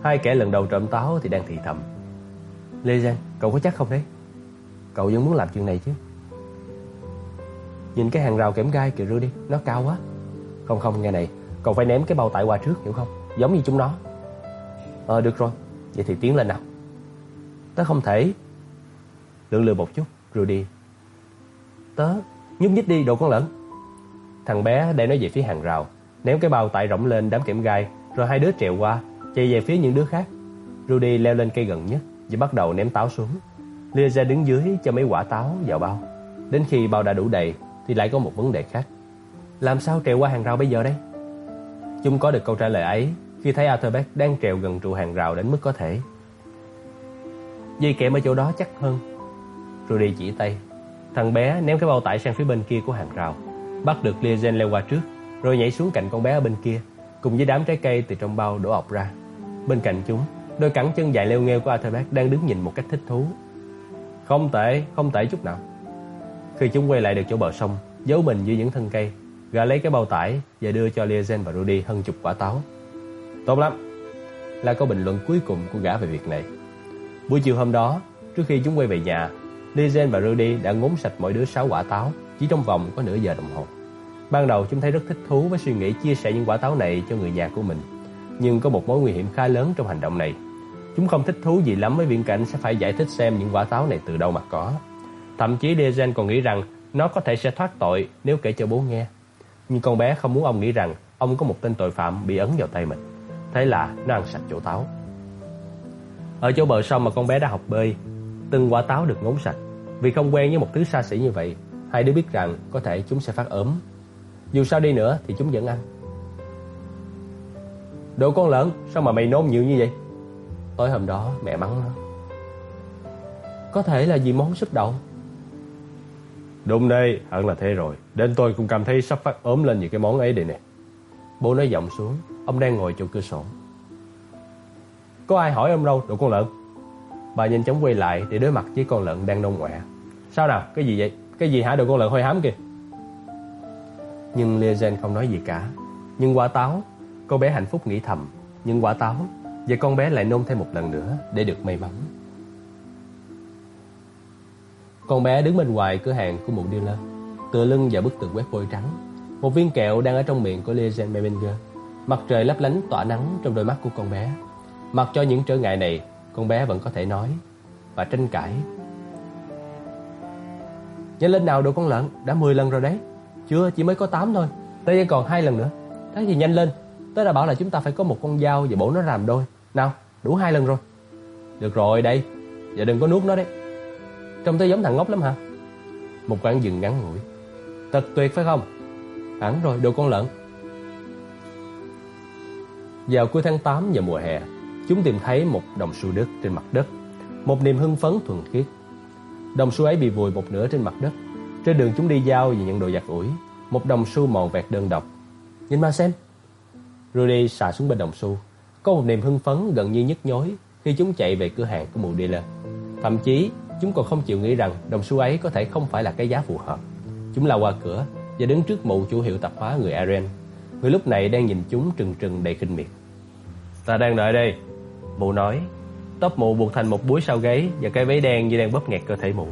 Hai kẻ lần đầu trộm táo thì đang thì thầm. Lê cậu có chắc không đấy? Cậu vẫn muốn làm chuyện này chứ? Nhìn cái hàng rào kẽm gai kìa đi, Nó cao quá. Không không nghe này Cậu phải ném cái bao tải qua trước hiểu không? Giống như chúng nó. Ờ được rồi Vậy thì tiến lên nào. Tớ không thể. Lượng lừa một chút rồi đi. Tớ nhúc nhích đi, đồ con lợn. Thằng bé để nó về phía hàng rào, Ném cái bao tải rỗng lên đám kẽm gai, Rồi hai đứa trèo qua, Chạy về phía những đứa khác. Rudy leo lên cây gần nhất Và bắt đầu ném táo xuống. Lia ra đứng dưới cho mấy quả táo vào bao. Đến khi bao đã đủ đầy Thì lại có một vấn đề khác. Làm sao trèo qua hàng rào bây giờ đây? Chúng có được câu trả lời ấy Khi thấy Arthur Beck đang trèo gần trụ hàng rào đến mức có thể. Dây kẽm ở chỗ đó chắc hơn. Rudy chỉ tay. Thằng bé ném cái bao tải sang phía bên kia của hàng rào. Bắt được Liazen leo qua trước Rồi nhảy xuống cạnh con bé ở bên kia Cùng với đám trái cây từ trong bao đổ ọc ra. Bên cạnh chúng Đôi cẳng chân dài leo nghêu của Arthur đang đứng nhìn một cách thích thú. Không tệ, không tệ chút nào. Khi chúng quay lại được chỗ bờ sông Giấu mình dưới những thân cây Gã lấy cái bao tải Và đưa cho Liazen và Rudy hơn chục quả táo. Tốt lắm. Là câu bình luận cuối cùng của gã về việc này. Buổi chiều hôm đó Trước khi chúng quay về nhà Lizen và Rudy đã ngốn sạch mỗi đứa 6 quả táo chỉ trong vòng có nửa giờ đồng hồ. Ban đầu chúng thấy rất thích thú với suy nghĩ chia sẻ những quả táo này cho người nhà của mình. Nhưng có một mối nguy hiểm khá lớn trong hành động này. Chúng không thích thú gì lắm với viễn cảnh sẽ phải giải thích xem những quả táo này từ đâu mà có. Thậm chí Dezen còn nghĩ rằng nó có thể sẽ thoát tội nếu kể cho bố nghe. Nhưng con bé không muốn ông nghĩ rằng ông có một tên tội phạm bị ấn vào tay mình. Thế là nó ăn sạch chỗ táo. Ở chỗ bờ sông mà con bé đã học bơi, từng quả táo được ngốn sạch. Vì không quen với một thứ xa xỉ như vậy, hai đứa biết rằng có thể chúng sẽ phát ốm. Dù sao đi nữa thì chúng vẫn ăn. Đồ con lợn, sao mà mày nôn nhiều như vậy? Tối hôm đó mẹ mắng nó. Có thể là vì món súp đậu. Đúng đây, hẳn là thế rồi. Đến tôi cũng cảm thấy sắp phát ốm lên những cái món ấy đây nè. Bố nói giọng xuống, ông đang ngồi chỗ cửa sổ. Có ai hỏi ông đâu, đồ con lợn? Bà nhanh chóng quay lại để đối mặt với con lợn đang nôn ọe. Sao nào, cái gì vậy? Cái gì hả đồ con lợn hơi hám kìa? Nhưng Liazen không nói gì cả. Nhưng quả táo, cô bé hạnh phúc nghĩ thầm. Nhưng quả táo, và con bé lại nôn thêm một lần nữa để được may mắn. Con bé đứng bên ngoài cửa hàng của một dealer, tựa lưng vào bức tường quét vôi trắng. Một viên kẹo đang ở trong miệng của Liazen Meminger. Mặt trời lấp lánh tỏa nắng trong đôi mắt của con bé. Mặc cho những trở ngại này, con bé vẫn có thể nói và tranh cãi. Nhanh lên nào đồ con lợn, đã 10 lần rồi đấy. Chưa, chỉ mới có 8 thôi. Tới còn hai lần nữa. Thế thì nhanh lên. Tớ đã bảo là chúng ta phải có một con dao và bổ nó làm đôi. Nào, đủ hai lần rồi. Được rồi, đây. Và đừng có nuốt nó đấy. Trông tôi giống thằng ngốc lắm hả? Một quãng dừng ngắn ngủi. Thật tuyệt phải không? Hẳn rồi, đồ con lợn. Vào cuối tháng 8 và mùa hè, chúng tìm thấy một đồng xu đức trên mặt đất. Một niềm hưng phấn thuần khiết. Đồng xu ấy bị vùi một nửa trên mặt đất. Trên đường chúng đi giao về nhận đồ giặt ủi, một đồng xu mòn vẹt đơn độc. Nhìn mà xem. Rudy xả xuống bên đồng xu. Có một niềm hưng phấn gần như nhức nhối khi chúng chạy về cửa hàng của mụ dealer. Thậm chí, chúng còn không chịu nghĩ rằng đồng xu ấy có thể không phải là cái giá phù hợp. Chúng lao qua cửa và đứng trước mụ chủ hiệu tạp hóa người Aren. Người lúc này đang nhìn chúng trừng trừng đầy kinh miệt. Ta đang đợi đây, Mụ nói Tóc mụ buộc thành một búi sau gáy Và cái váy đen như đang bóp nghẹt cơ thể mụ.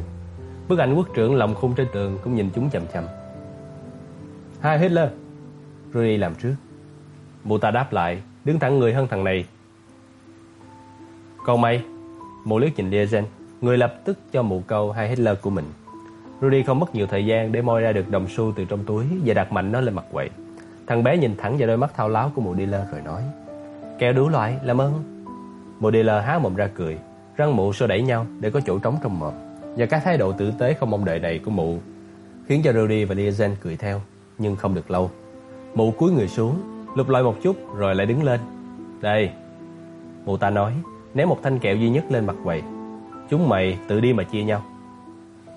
Bức ảnh quốc trưởng lồng khung trên tường Cũng nhìn chúng chầm chầm Hai Hitler. Rudy làm trước. Mụ ta đáp lại Đứng thẳng người hơn thằng này. Còn mày Mụ liếc nhìn Liazen Người lập tức cho mụ câu hai Hitler của mình. Rudy không mất nhiều thời gian để moi ra được đồng xu từ trong túi và đặt mạnh nó lên mặt quậy. Thằng bé nhìn thẳng vào đôi mắt thao láo của mụ dealer rồi nói Kẹo đủ loại, làm ơn Modeller há mồm ra cười, răng mụ xô đẩy nhau để có chỗ trống trong mồm. Và cái thái độ tử tế không mong đợi này của mụ khiến cho Rudy và Liazen cười theo, nhưng không được lâu. Mụ cúi người xuống, lục lọi một chút rồi lại đứng lên. Đây, mụ ta nói, ném một thanh kẹo duy nhất lên mặt quầy. Chúng mày tự đi mà chia nhau.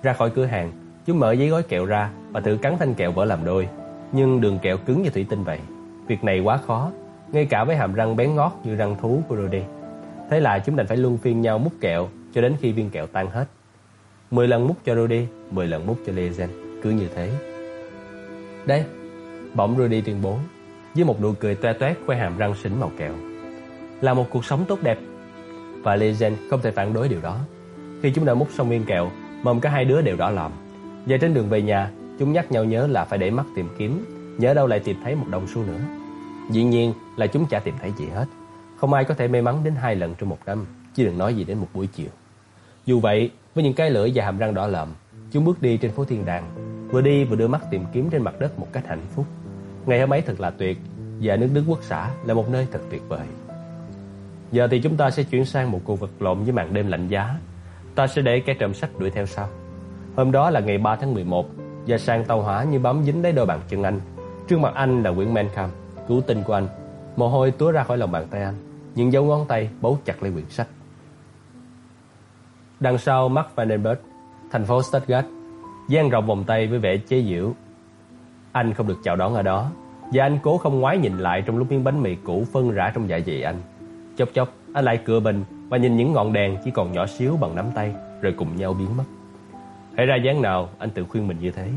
Ra khỏi cửa hàng, chúng mở giấy gói kẹo ra và tự cắn thanh kẹo vỡ làm đôi. Nhưng đường kẹo cứng như thủy tinh vậy. Việc này quá khó, ngay cả với hàm răng bén ngót như răng thú của Rudy. Thế là chúng đành phải luân phiên nhau múc kẹo cho đến khi viên kẹo tan hết. 10 lần múc cho Rudy, 10 lần múc cho Lezen, cứ như thế. Đây, bỗng Rudy tuyên bố, với một nụ cười toe toét khoe hàm răng xỉn màu kẹo. Là một cuộc sống tốt đẹp. Và Legend không thể phản đối điều đó. Khi chúng đã múc xong viên kẹo, mồm cả hai đứa đều đỏ lòm. Và trên đường về nhà, chúng nhắc nhau nhớ là phải để mắt tìm kiếm, nhớ đâu lại tìm thấy một đồng xu nữa. Dĩ nhiên là chúng chả tìm thấy gì hết. Không ai có thể may mắn đến hai lần trong một năm, chứ đừng nói gì đến một buổi chiều. Dù vậy, với những cái lưỡi và hàm răng đỏ lợm, chúng bước đi trên phố thiên đàng, vừa đi vừa đưa mắt tìm kiếm trên mặt đất một cách hạnh phúc. Ngày hôm ấy thật là tuyệt, và nước Đức quốc xã là một nơi thật tuyệt vời. Giờ thì chúng ta sẽ chuyển sang một cuộc vật lộn với màn đêm lạnh giá. Ta sẽ để kẻ trộm sách đuổi theo sau. Hôm đó là ngày 3 tháng 11, và sang tàu hỏa như bám dính lấy đôi bàn chân anh. Trước mặt anh là quyển Menkham, cứu tinh của anh. Mồ hôi túa ra khỏi lòng bàn tay anh, những dấu ngón tay bấu chặt lấy quyển sách. Đằng sau Mark Vandenberg, thành phố Stuttgart, dang rộng vòng tay với vẻ chế giễu. Anh không được chào đón ở đó, và anh cố không ngoái nhìn lại trong lúc miếng bánh mì cũ phân rã trong dạ dày anh. Chốc chốc, anh lại cựa bình và nhìn những ngọn đèn chỉ còn nhỏ xíu bằng nắm tay rồi cùng nhau biến mất. Hãy ra dáng nào, anh tự khuyên mình như thế.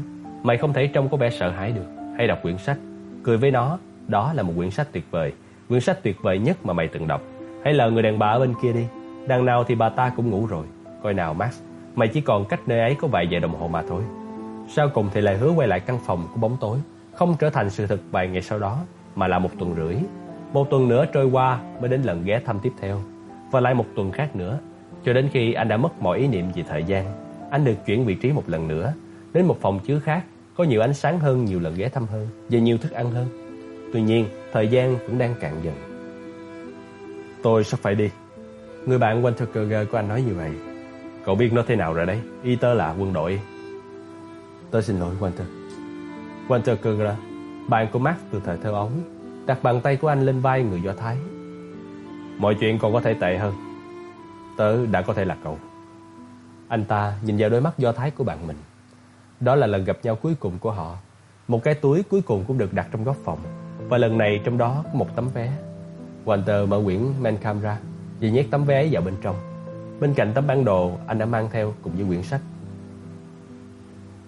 Mày không thể trông có vẻ sợ hãi được. hay đọc quyển sách, cười với nó, đó là một quyển sách tuyệt vời, quyển sách tuyệt vời nhất mà mày từng đọc. Hãy lờ người đàn bà ở bên kia đi. Đằng nào thì bà ta cũng ngủ rồi. Coi nào Max, mày chỉ còn cách nơi ấy có vài giờ đồng hồ mà thôi. Sau cùng thì lại hứa quay lại căn phòng của bóng tối, không trở thành sự thật vài ngày sau đó, mà là một tuần rưỡi. Một tuần nữa trôi qua mới đến lần ghé thăm tiếp theo, và lại một tuần khác nữa, cho đến khi anh đã mất mọi ý niệm về thời gian. Anh được chuyển vị trí một lần nữa, đến một phòng chứa khác, có nhiều ánh sáng hơn, nhiều lần ghé thăm hơn, và nhiều thức ăn hơn. Tuy nhiên, thời gian vẫn đang cạn dần. Tôi sắp phải đi. Người bạn Walter của anh nói như vậy. Cậu biết nó thế nào rồi đấy? Y tơ là quân đội. Tôi xin lỗi Walter. Walter Bạn của Max từ thời thơ ấu Đặt bàn tay của anh lên vai người Do Thái. Mọi chuyện còn có thể tệ hơn. Tớ đã có thể là cậu. Anh ta nhìn vào đôi mắt Do Thái của bạn mình. Đó là lần gặp nhau cuối cùng của họ. Một cái túi cuối cùng cũng được đặt trong góc phòng. Và lần này trong đó có một tấm vé. Walter mở quyển Mancam ra Và nhét tấm vé vào bên trong. Bên cạnh tấm bản đồ, anh đã mang theo cùng với quyển sách.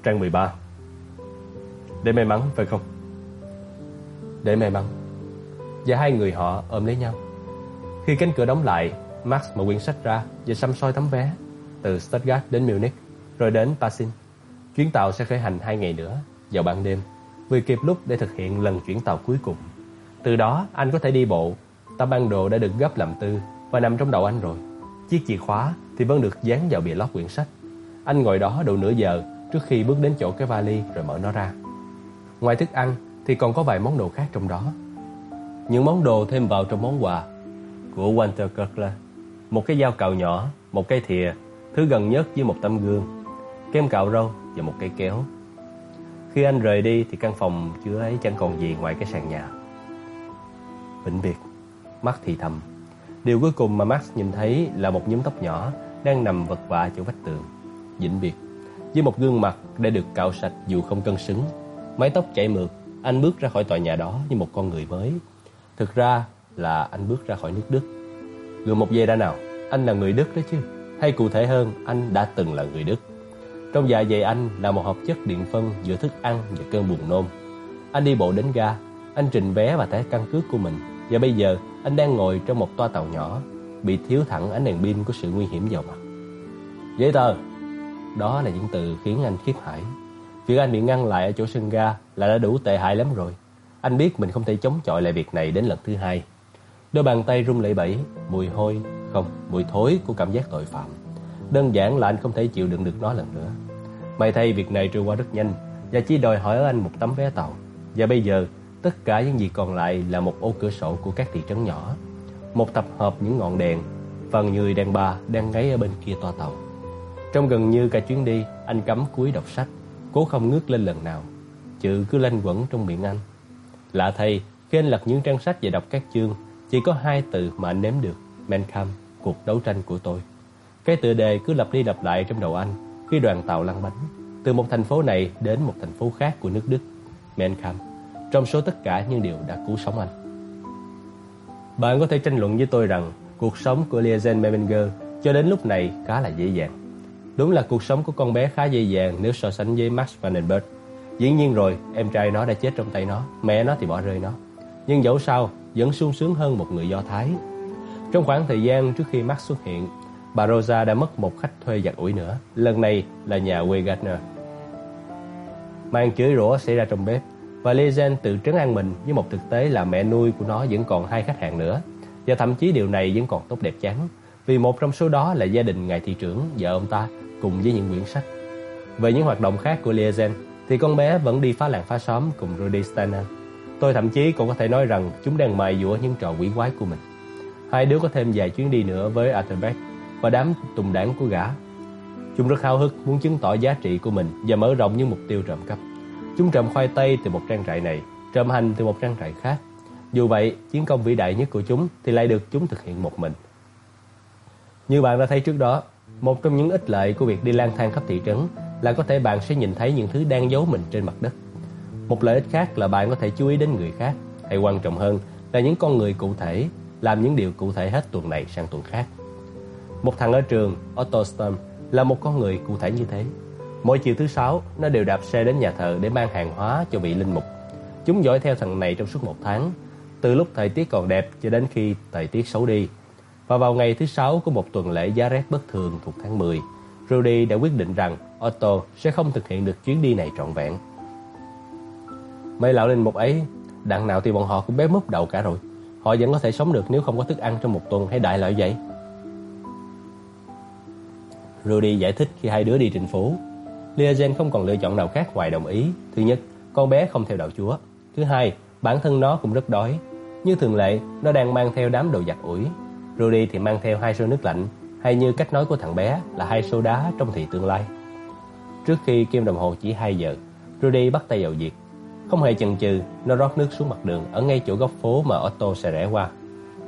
Trang 13 Để may mắn, phải không? Để may mắn. Và hai người họ ôm lấy nhau. Khi cánh cửa đóng lại, Max mở quyển sách ra và xăm soi tấm vé Từ Stuttgart đến Munich, Rồi đến Pasin Chuyến tàu sẽ khởi hành hai ngày nữa Vào ban đêm. Vừa kịp lúc để thực hiện lần chuyển tàu cuối cùng Từ đó anh có thể đi bộ Tấm bản đồ đã được gấp làm tư Và nằm trong đầu anh rồi Chiếc chìa khóa thì vẫn được dán vào bìa lót quyển sách. Anh ngồi đó độ nửa giờ trước khi bước đến chỗ cái vali rồi mở nó ra. Ngoài thức ăn thì còn có vài món đồ khác trong đó. Những món đồ thêm vào trong món quà của Walter Kirkler. Một cái dao cạo nhỏ, một cái thìa, thứ gần nhất với một tấm gương, kem cạo râu và một cây kéo. Khi anh rời đi thì căn phòng chứa ấy chẳng còn gì ngoài cái sàn nhà. Vĩnh biệt, mắt thì thầm Điều cuối cùng mà Max nhìn thấy là một nhóm tóc nhỏ đang nằm vật vã chỗ vách tường, vĩnh biệt, với một gương mặt đã được cạo sạch dù không cân xứng. Mái tóc chảy mượt, anh bước ra khỏi tòa nhà đó như một con người mới. Thực ra là anh bước ra khỏi nước Đức. Gần một giây đã nào, anh là người Đức đó chứ. Hay cụ thể hơn, anh đã từng là người Đức. Trong dạ dày anh là một hợp chất điện phân giữa thức ăn và cơn buồn nôn. Anh đi bộ đến ga, anh trình vé và thẻ căn cước của mình. Và bây giờ anh đang ngồi trong một toa tàu nhỏ Bị thiếu thẳng ánh đèn pin của sự nguy hiểm vào mặt. Giấy tờ. Đó là những từ khiến anh khiếp hãi. Việc anh bị ngăn lại ở chỗ sân ga là đã đủ tệ hại lắm rồi. Anh biết mình không thể chống chọi lại việc này đến lần thứ hai. Đôi bàn tay run lẩy bẩy Mùi hôi Không, mùi thối của cảm giác tội phạm. Đơn giản là anh không thể chịu đựng được nó lần nữa. May thay việc này trôi qua rất nhanh Và chỉ đòi hỏi ở anh một tấm vé tàu. Và bây giờ Tất cả những gì còn lại là một ô cửa sổ của các thị trấn nhỏ Một tập hợp những ngọn đèn Và người đàn bà đang ngáy ở bên kia toa tàu. Trong gần như cả chuyến đi Anh cắm cúi đọc sách Cố không ngước lên lần nào. Chữ cứ lanh quẩn trong miệng anh. Lạ thay khi anh lật những trang sách và đọc các chương Chỉ có hai từ mà anh nếm được Menkham, cuộc đấu tranh của tôi. Cái tựa đề cứ lặp đi lặp lại trong đầu anh. Khi đoàn tàu lăn bánh Từ một thành phố này đến một thành phố khác của nước Đức Menkham trong số tất cả những điều đã cứu sống anh. Bạn có thể tranh luận với tôi rằng cuộc sống của Liazen Meminger cho đến lúc này khá là dễ dàng. Đúng là cuộc sống của con bé khá dễ dàng nếu so sánh với Max Vandenberg. Dĩ nhiên rồi, em trai nó đã chết trong tay nó, mẹ nó thì bỏ rơi nó. Nhưng dẫu sao, vẫn sung sướng hơn một người Do Thái. Trong khoảng thời gian trước khi Max xuất hiện, bà Rosa đã mất một khách thuê giặt ủi nữa. Lần này là nhà Wegener. Màn chửi rủa xảy ra trong bếp và Lizen tự trấn an mình với một thực tế là mẹ nuôi của nó vẫn còn hai khách hàng nữa. Và thậm chí điều này vẫn còn tốt đẹp chán vì một trong số đó là gia đình ngài thị trưởng, vợ ông ta cùng với những quyển sách. Về những hoạt động khác của Lizen thì con bé vẫn đi phá làng phá xóm cùng Rudy Steiner. Tôi thậm chí cũng có thể nói rằng chúng đang mài dũa những trò quỷ quái của mình. Hai đứa có thêm vài chuyến đi nữa với Arthur Beck và đám tùng đảng của gã. Chúng rất háo hức muốn chứng tỏ giá trị của mình và mở rộng những mục tiêu trộm cắp. Chúng trộm khoai tây từ một trang trại này, trộm hành từ một trang trại khác. Dù vậy, chiến công vĩ đại nhất của chúng thì lại được chúng thực hiện một mình. Như bạn đã thấy trước đó, một trong những ích lợi của việc đi lang thang khắp thị trấn là có thể bạn sẽ nhìn thấy những thứ đang giấu mình trên mặt đất. Một lợi ích khác là bạn có thể chú ý đến người khác, hay quan trọng hơn là những con người cụ thể làm những điều cụ thể hết tuần này sang tuần khác. Một thằng ở trường, Otto Sturm, là một con người cụ thể như thế. Mỗi chiều thứ sáu, nó đều đạp xe đến nhà thờ để mang hàng hóa cho vị linh mục. Chúng dõi theo thằng này trong suốt một tháng, từ lúc thời tiết còn đẹp cho đến khi thời tiết xấu đi. Và vào ngày thứ sáu của một tuần lễ giá rét bất thường thuộc tháng 10, Rudy đã quyết định rằng Otto sẽ không thực hiện được chuyến đi này trọn vẹn. Mấy lão linh mục ấy, đằng nào thì bọn họ cũng bé múp đầu cả rồi. Họ vẫn có thể sống được nếu không có thức ăn trong một tuần hay đại loại vậy. Rudy giải thích khi hai đứa đi trên phố. Liazen không còn lựa chọn nào khác ngoài đồng ý. Thứ nhất, con bé không theo đạo chúa. Thứ hai, bản thân nó cũng rất đói. Như thường lệ, nó đang mang theo đám đồ giặt ủi. Rudy thì mang theo hai xô nước lạnh, hay như cách nói của thằng bé là hai xô đá trong thị tương lai. Trước khi kim đồng hồ chỉ 2 giờ, Rudy bắt tay vào việc. Không hề chần chừ, nó rót nước xuống mặt đường ở ngay chỗ góc phố mà Otto sẽ rẽ qua.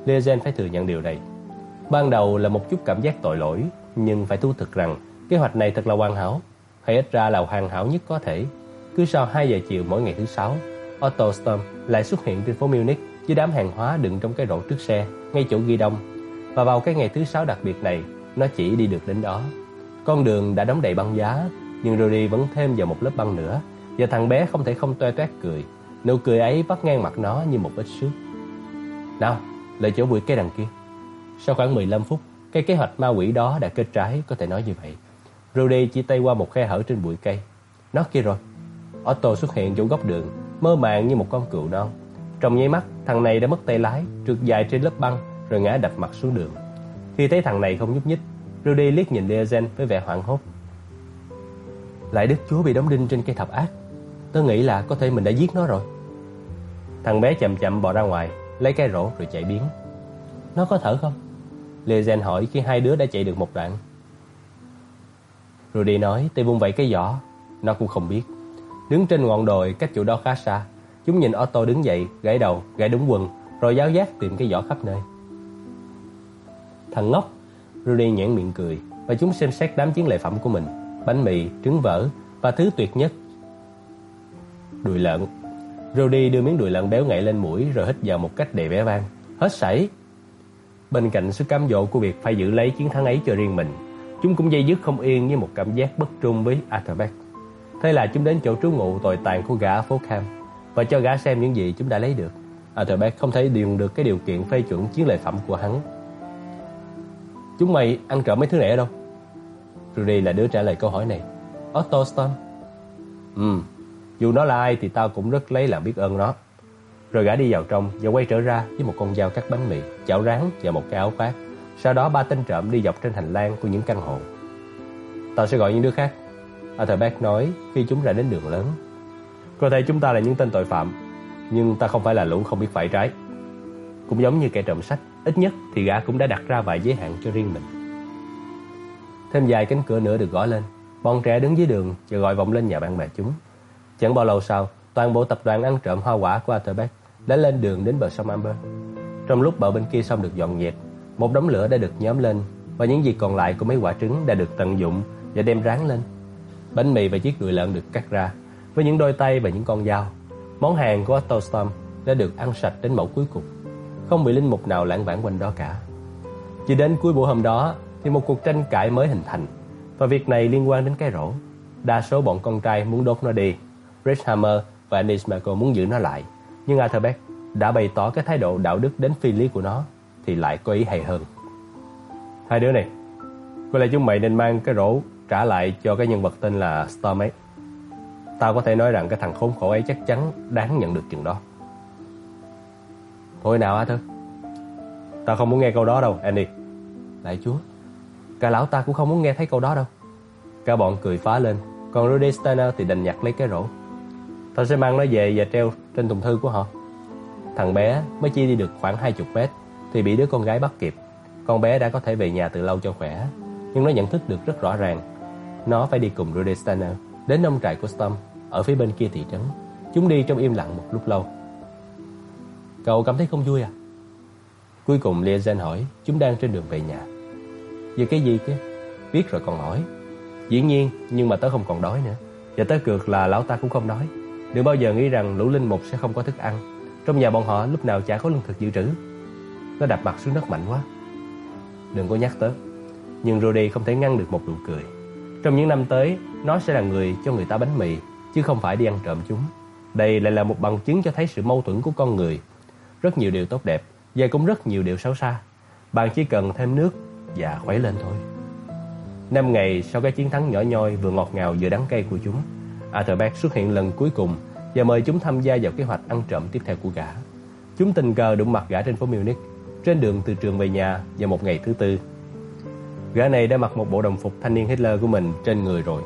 Liazen phải thừa nhận điều này. Ban đầu là một chút cảm giác tội lỗi, nhưng phải thú thực rằng kế hoạch này thật là hoàn hảo, hay ít ra là hoàn hảo nhất có thể. Cứ sau 2 giờ chiều mỗi ngày thứ sáu, Otto Storm lại xuất hiện trên phố Munich với đám hàng hóa đựng trong cái rổ trước xe, ngay chỗ ghi đông. Và vào cái ngày thứ sáu đặc biệt này, nó chỉ đi được đến đó. Con đường đã đóng đầy băng giá, nhưng Rudy vẫn thêm vào một lớp băng nữa, và thằng bé không thể không toe toét cười. Nụ cười ấy vắt ngang mặt nó như một vết xước. Nào, lại chỗ bụi cây đằng kia. Sau khoảng 15 phút, cái kế hoạch ma quỷ đó đã kết trái, có thể nói như vậy. Rudy chỉ tay qua một khe hở trên bụi cây. Nó kia rồi. Otto xuất hiện chỗ góc đường, mơ màng như một con cừu non. Trong nháy mắt, thằng này đã mất tay lái, trượt dài trên lớp băng, rồi ngã đập mặt xuống đường. Khi thấy thằng này không nhúc nhích, Rudy liếc nhìn Leozen với vẻ hoảng hốt. Lại Đức Chúa bị đóng đinh trên cây thập ác. Tôi nghĩ là có thể mình đã giết nó rồi. Thằng bé chậm chậm bò ra ngoài, lấy cái rổ rồi chạy biến. Nó có thở không? Lê Gen hỏi khi hai đứa đã chạy được một đoạn. Rudy nói, tay vung vẩy cái giỏ. Nó cũng không biết. Đứng trên ngọn đồi cách chỗ đó khá xa, chúng nhìn Otto đứng dậy, gãy đầu, gãy đúng quần, rồi giáo giác tìm cái giỏ khắp nơi. Thằng ngốc, Rudy nhãn miệng cười, và chúng xem xét đám chiến lợi phẩm của mình, bánh mì, trứng vỡ và thứ tuyệt nhất, đùi lợn. Rudy đưa miếng đùi lợn béo ngậy lên mũi rồi hít vào một cách đầy vẻ vang. Hết sảy. Bên cạnh sự cám dỗ của việc phải giữ lấy chiến thắng ấy cho riêng mình, chúng cũng dây dứt không yên với một cảm giác bất trung với Arthur Beck. Thế là chúng đến chỗ trú ngụ tồi tàn của gã phố Cam và cho gã xem những gì chúng đã lấy được. Arthur Beck không thể điền được cái điều kiện phê chuẩn chiến lợi phẩm của hắn. Chúng mày ăn trộm mấy thứ này ở đâu? Rudy là đứa trả lời câu hỏi này. Otto Stone. Ừ, dù nó là ai thì tao cũng rất lấy làm biết ơn nó. Rồi gã đi vào trong và quay trở ra với một con dao cắt bánh mì, chảo rán và một cái áo khoác. Sau đó ba tên trộm đi dọc trên hành lang của những căn hộ. Tao sẽ gọi những đứa khác. Arthur Beck nói khi chúng ra đến đường lớn. Có thể chúng ta là những tên tội phạm, nhưng ta không phải là lũ không biết phải trái. Cũng giống như kẻ trộm sách, ít nhất thì gã cũng đã đặt ra vài giới hạn cho riêng mình. Thêm vài cánh cửa nữa được gõ lên. Bọn trẻ đứng dưới đường và gọi vọng lên nhà bạn bè chúng. Chẳng bao lâu sau, toàn bộ tập đoàn ăn trộm hoa quả của Arthur đã lên đường đến bờ sông Amber. Trong lúc bờ bên kia sông được dọn dẹp, một đống lửa đã được nhóm lên và những gì còn lại của mấy quả trứng đã được tận dụng và đem rán lên. Bánh mì và chiếc đùi lợn được cắt ra với những đôi tay và những con dao. Món hàng của Otto Storm đã được ăn sạch đến mẫu cuối cùng. Không bị linh mục nào lãng vãng quanh đó cả. Chỉ đến cuối buổi hôm đó thì một cuộc tranh cãi mới hình thành và việc này liên quan đến cái rổ. Đa số bọn con trai muốn đốt nó đi Rich Hammer và Anis Michael muốn giữ nó lại, nhưng Arthur Beck đã bày tỏ cái thái độ đạo đức đến phi lý của nó thì lại có ý hay hơn. Hai đứa này, có lẽ chúng mày nên mang cái rổ trả lại cho cái nhân vật tên là Storm ấy. Tao có thể nói rằng cái thằng khốn khổ ấy chắc chắn đáng nhận được chừng đó. Thôi nào Arthur? Tao không muốn nghe câu đó đâu, Annie. Lại chúa, cả lão ta cũng không muốn nghe thấy câu đó đâu. Cả bọn cười phá lên, còn Rudy Steiner thì đành nhặt lấy cái rổ. Tao sẽ mang nó về và treo trên thùng thư của họ. Thằng bé mới chỉ đi được khoảng 20 mét thì bị đứa con gái bắt kịp. Con bé đã có thể về nhà từ lâu cho khỏe, nhưng nó nhận thức được rất rõ ràng. Nó phải đi cùng Rudy Steiner đến nông trại của Storm ở phía bên kia thị trấn. Chúng đi trong im lặng một lúc lâu. Cậu cảm thấy không vui à? Cuối cùng Liazen hỏi, chúng đang trên đường về nhà. Về cái gì kia? Biết rồi còn hỏi. Dĩ nhiên, nhưng mà tớ không còn đói nữa. Và tớ cược là lão ta cũng không đói. Đừng bao giờ nghĩ rằng lũ linh mục sẽ không có thức ăn. Trong nhà bọn họ lúc nào chả có lương thực dự trữ. Nó đập mặt xuống đất mạnh quá. Đừng có nhắc tới Nhưng Rudy không thể ngăn được một nụ cười. Trong những năm tới, nó sẽ là người cho người ta bánh mì, chứ không phải đi ăn trộm chúng. Đây lại là một bằng chứng cho thấy sự mâu thuẫn của con người. Rất nhiều điều tốt đẹp, và cũng rất nhiều điều xấu xa. Bạn chỉ cần thêm nước và khuấy lên thôi. Năm ngày sau cái chiến thắng nhỏ nhoi vừa ngọt ngào vừa đắng cay của chúng, Arthur xuất hiện lần cuối cùng và mời chúng tham gia vào kế hoạch ăn trộm tiếp theo của gã. Chúng tình cờ đụng mặt gã trên phố Munich, trên đường từ trường về nhà vào một ngày thứ tư. Gã này đã mặc một bộ đồng phục thanh niên Hitler của mình trên người rồi.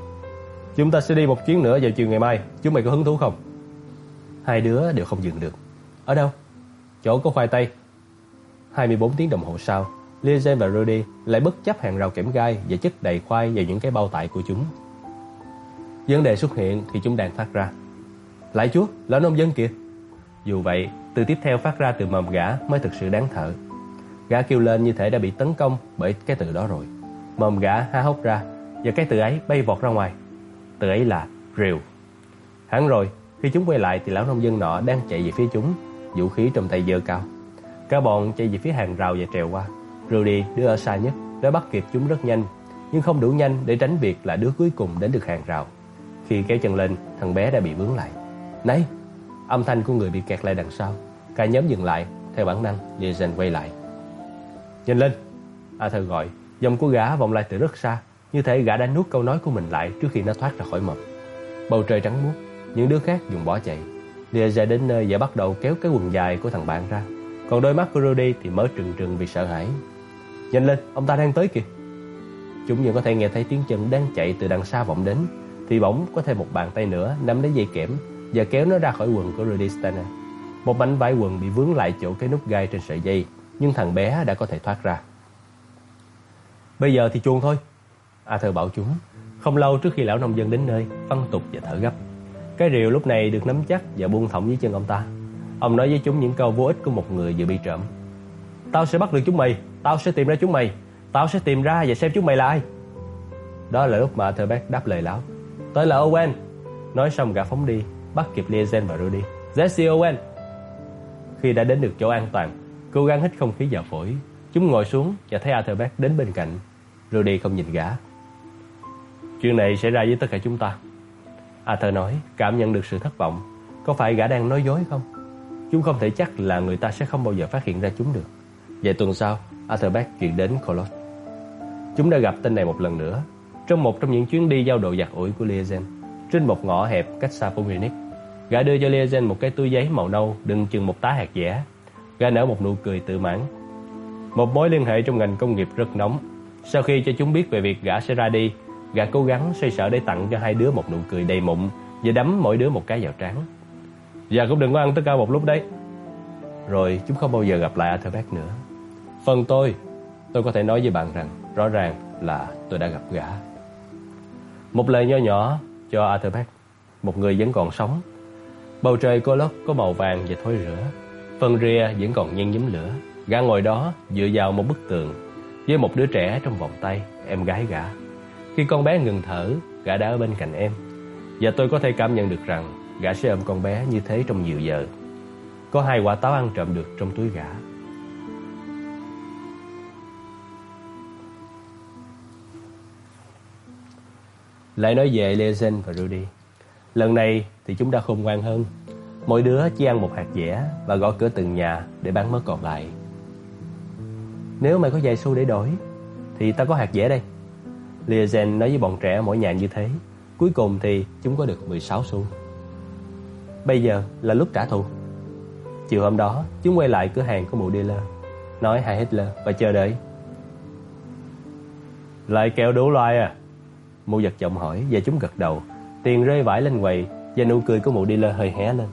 Chúng ta sẽ đi một chuyến nữa vào chiều ngày mai, chúng mày có hứng thú không? Hai đứa đều không dừng được. Ở đâu? Chỗ có khoai tây. 24 tiếng đồng hồ sau, Lizen và Rudy lại bất chấp hàng rào kẽm gai và chất đầy khoai vào những cái bao tải của chúng. Vấn đề xuất hiện thì chúng đang phát ra. Lại chúa, lão nông dân kìa. Dù vậy, từ tiếp theo phát ra từ mồm gã mới thực sự đáng thở. Gã kêu lên như thể đã bị tấn công bởi cái từ đó rồi. Mồm gã há hốc ra và cái từ ấy bay vọt ra ngoài. Từ ấy là rìu. Hẳn rồi, khi chúng quay lại thì lão nông dân nọ đang chạy về phía chúng, vũ khí trong tay giơ cao. Cả bọn chạy về phía hàng rào và trèo qua. Rudy, đứa ở xa nhất, đã bắt kịp chúng rất nhanh, nhưng không đủ nhanh để tránh việc là đứa cuối cùng đến được hàng rào. Khi kéo chân lên, thằng bé đã bị vướng lại. Này! Âm thanh của người bị kẹt lại đằng sau. Cả nhóm dừng lại, theo bản năng, Lizen quay lại. Nhìn lên! Arthur gọi, giọng của gã vọng lại từ rất xa, như thể gã đã nuốt câu nói của mình lại trước khi nó thoát ra khỏi mồm. Bầu trời trắng muốt, những đứa khác dùng bỏ chạy. Lizen đến nơi và bắt đầu kéo cái quần dài của thằng bạn ra. Còn đôi mắt của Rudy thì mở trừng trừng vì sợ hãi. Nhanh lên, ông ta đang tới kìa. Chúng vẫn có thể nghe thấy tiếng chân đang chạy từ đằng xa vọng đến, thì bỗng có thêm một bàn tay nữa nắm lấy dây kẽm và kéo nó ra khỏi quần của Rudy Stanner. Một mảnh vải quần bị vướng lại chỗ cái nút gai trên sợi dây, nhưng thằng bé đã có thể thoát ra. Bây giờ thì chuông thôi. Arthur bảo chúng. Không lâu trước khi lão nông dân đến nơi, văn tục và thở gấp. Cái rìu lúc này được nắm chắc và buông thõng dưới chân ông ta. Ông nói với chúng những câu vô ích của một người vừa bị trộm. Tao sẽ bắt được chúng mày, tao sẽ tìm ra chúng mày, tao sẽ tìm ra và xem chúng mày là ai. Đó là lúc mà Arthur Beck đáp lời lão. Tôi là Owen. Nói xong gã phóng đi, bắt kịp Liazen và Rudy. Jesse Owen. Khi đã đến được chỗ an toàn, cố gắng hít không khí vào phổi. Chúng ngồi xuống và thấy Arthur Beck đến bên cạnh. Rudy không nhìn gã. Chuyện này xảy ra với tất cả chúng ta. Arthur nói, cảm nhận được sự thất vọng. Có phải gã đang nói dối không? Chúng không thể chắc là người ta sẽ không bao giờ phát hiện ra chúng được. Vậy tuần sau, Arthur Beck chuyển đến Cologne. Chúng đã gặp tên này một lần nữa trong một trong những chuyến đi giao đồ giặt ủi của Liazen trên một ngõ hẹp cách xa phố Munich. Gã đưa cho Liazen một cái túi giấy màu nâu đựng chừng một tá hạt dẻ. Gã nở một nụ cười tự mãn. Một mối liên hệ trong ngành công nghiệp rất nóng. Sau khi cho chúng biết về việc gã sẽ ra đi, gã cố gắng xoay sở để tặng cho hai đứa một nụ cười đầy mụn và đấm mỗi đứa một cái vào trán. Và cũng đừng có ăn tất cả một lúc đấy. Rồi chúng không bao giờ gặp lại Atherbeck nữa. Phần tôi, tôi có thể nói với bạn rằng rõ ràng là tôi đã gặp gã. Một lời nho nhỏ cho Arthur Beck, một người vẫn còn sống. Bầu trời cô lốc có màu vàng và thối rữa. Phần ria vẫn còn nhen nhúm lửa. Gã ngồi đó dựa vào một bức tường với một đứa trẻ trong vòng tay, em gái gã. Khi con bé ngừng thở, gã đã ở bên cạnh em. Và tôi có thể cảm nhận được rằng gã sẽ ôm con bé như thế trong nhiều giờ. Có hai quả táo ăn trộm được trong túi gã. Lại nói về Lezen và Rudy. Lần này thì chúng đã khôn ngoan hơn. Mỗi đứa chỉ ăn một hạt dẻ và gõ cửa từng nhà để bán mớ còn lại. Nếu mày có vài xu để đổi thì ta có hạt dẻ đây. Liazen nói với bọn trẻ mỗi nhà như thế. Cuối cùng thì chúng có được 16 xu. Bây giờ là lúc trả thù. Chiều hôm đó, chúng quay lại cửa hàng của mụ dealer, nói hai Hitler và chờ đợi. Lại kẹo đủ loại à? Mụ giật giọng hỏi và chúng gật đầu. Tiền rơi vãi lên quầy và nụ cười của mụ dealer hơi hé lên.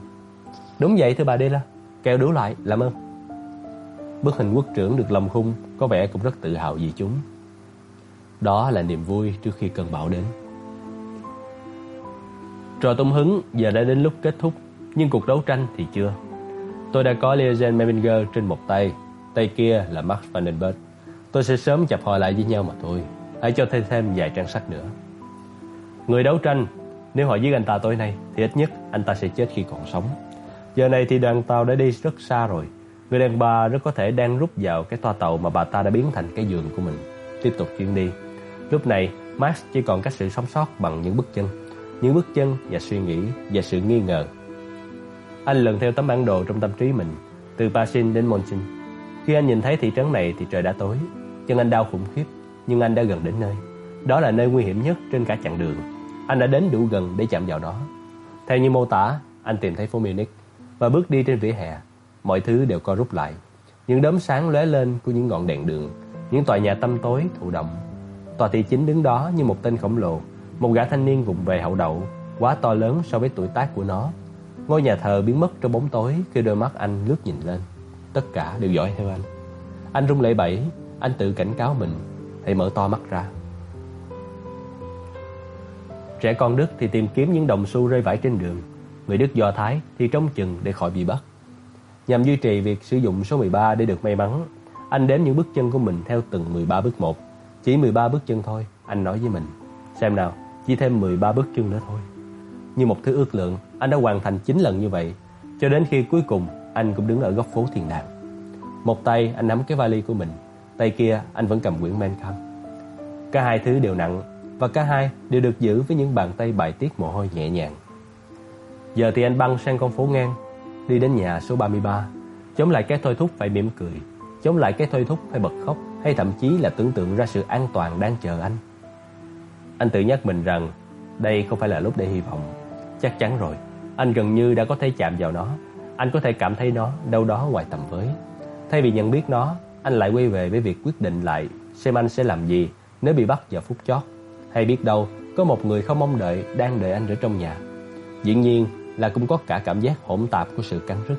Đúng vậy thưa bà dealer, kẹo đủ lại làm ơn. Bức hình quốc trưởng được lồng khung có vẻ cũng rất tự hào vì chúng. Đó là niềm vui trước khi cơn bão đến. Trò tung hứng giờ đã đến lúc kết thúc, nhưng cuộc đấu tranh thì chưa. Tôi đã có Leogen Meminger trên một tay, tay kia là Max Vandenberg. Tôi sẽ sớm chập họ lại với nhau mà thôi. Hãy cho thêm thêm vài trang sách nữa. Người đấu tranh, nếu họ giết anh ta tối nay, thì ít nhất anh ta sẽ chết khi còn sống. Giờ này thì đoàn tàu đã đi rất xa rồi. Người đàn bà rất có thể đang rút vào cái toa tàu mà bà ta đã biến thành cái giường của mình. Tiếp tục chuyến đi. Lúc này, Max chỉ còn cách sự sống sót bằng những bước chân. Những bước chân và suy nghĩ và sự nghi ngờ. Anh lần theo tấm bản đồ trong tâm trí mình, từ Pasin đến Monchin. Khi anh nhìn thấy thị trấn này thì trời đã tối. Chân anh đau khủng khiếp, nhưng anh đã gần đến nơi. Đó là nơi nguy hiểm nhất trên cả chặng đường. Anh đã đến đủ gần để chạm vào nó. Theo như mô tả, anh tìm thấy phố Munich và bước đi trên vỉa hè. Mọi thứ đều co rút lại. Những đốm sáng lóe lên của những ngọn đèn đường, những tòa nhà tăm tối thụ động. Tòa thị chính đứng đó như một tên khổng lồ, một gã thanh niên vùng về hậu đậu, quá to lớn so với tuổi tác của nó. Ngôi nhà thờ biến mất trong bóng tối khi đôi mắt anh lướt nhìn lên. Tất cả đều dõi theo anh. Anh rung lẩy bẩy, anh tự cảnh cáo mình, hãy mở to mắt ra. Trẻ con Đức thì tìm kiếm những đồng xu rơi vãi trên đường, người Đức Do Thái thì trông chừng để khỏi bị bắt. Nhằm duy trì việc sử dụng số 13 để được may mắn, anh đếm những bước chân của mình theo từng 13 bước một. Chỉ 13 bước chân thôi, anh nói với mình. Xem nào, chỉ thêm 13 bước chân nữa thôi. Như một thứ ước lượng, anh đã hoàn thành 9 lần như vậy, cho đến khi cuối cùng anh cũng đứng ở góc phố thiền đàng. Một tay anh nắm cái vali của mình, tay kia anh vẫn cầm quyển Mein Cả hai thứ đều nặng và cả hai đều được giữ với những bàn tay bài tiết mồ hôi nhẹ nhàng. Giờ thì anh băng sang con phố ngang, đi đến nhà số 33, chống lại cái thôi thúc phải mỉm cười, chống lại cái thôi thúc phải bật khóc hay thậm chí là tưởng tượng ra sự an toàn đang chờ anh. Anh tự nhắc mình rằng đây không phải là lúc để hy vọng. Chắc chắn rồi, anh gần như đã có thể chạm vào nó. Anh có thể cảm thấy nó đâu đó ngoài tầm với. Thay vì nhận biết nó, anh lại quay về với việc quyết định lại xem anh sẽ làm gì nếu bị bắt vào phút chót. Hay biết đâu, có một người không mong đợi đang đợi anh ở trong nhà. Dĩ nhiên là cũng có cả cảm giác hỗn tạp của sự cắn rứt.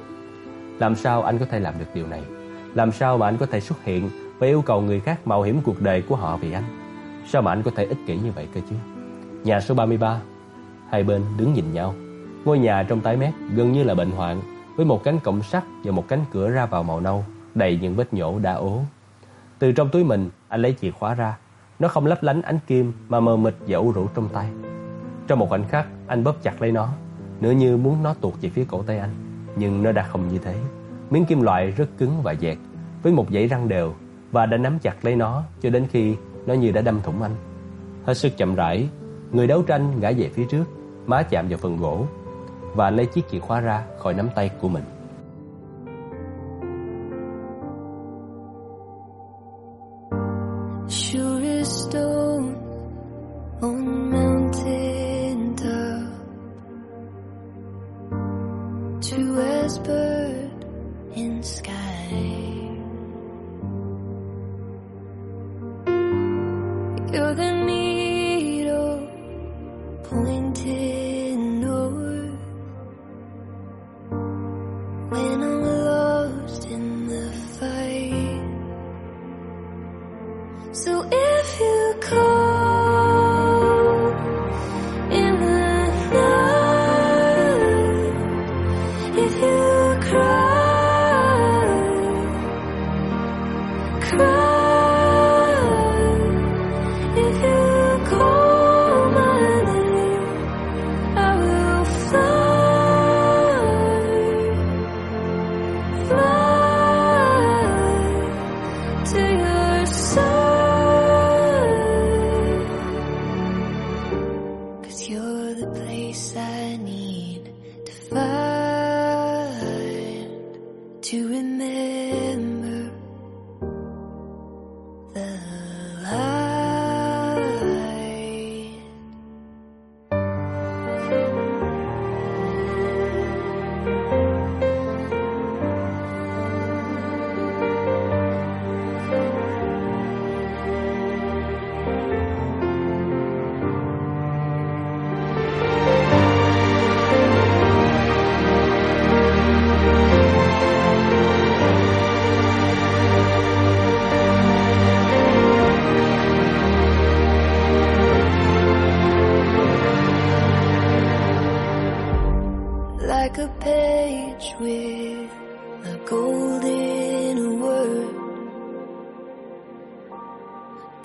Làm sao anh có thể làm được điều này? Làm sao mà anh có thể xuất hiện và yêu cầu người khác mạo hiểm cuộc đời của họ vì anh? Sao mà anh có thể ích kỷ như vậy cơ chứ? Nhà số 33 Hai bên đứng nhìn nhau Ngôi nhà trong tái mét gần như là bệnh hoạn Với một cánh cổng sắt và một cánh cửa ra vào màu nâu Đầy những vết nhổ đã ố. Từ trong túi mình, anh lấy chìa khóa ra. Nó không lấp lánh ánh kim Mà mờ mịt và u rũ trong tay. Trong một khoảnh khắc, anh bóp chặt lấy nó, Nửa như muốn nó tuột về phía cổ tay anh. Nhưng nó đã không như thế. Miếng kim loại rất cứng và dẹt, Với một dãy răng đều, Và đã nắm chặt lấy nó Cho đến khi nó như đã đâm thủng anh. Hết sức chậm rãi, Người đấu tranh ngã về phía trước, Má chạm vào phần gỗ, Và lấy chiếc chìa khóa ra khỏi nắm tay của mình.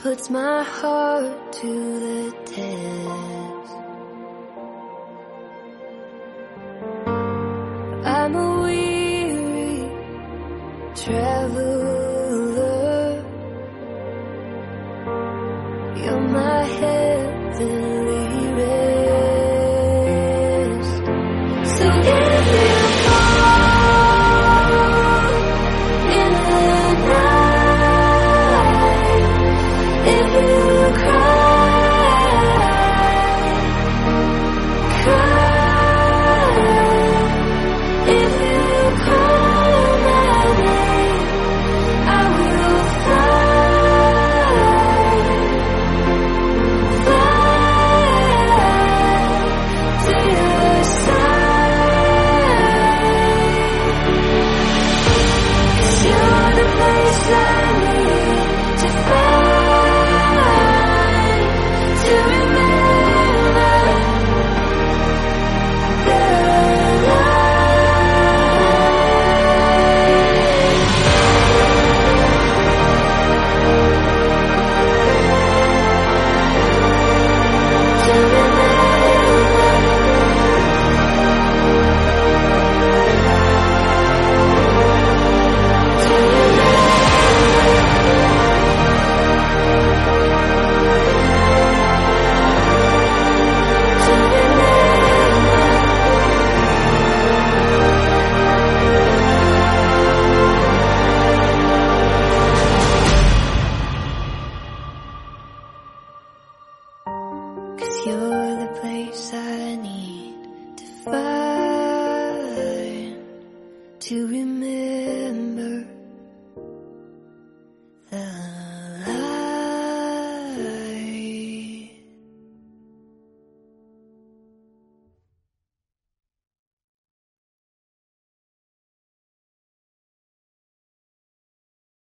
puts my heart to the test.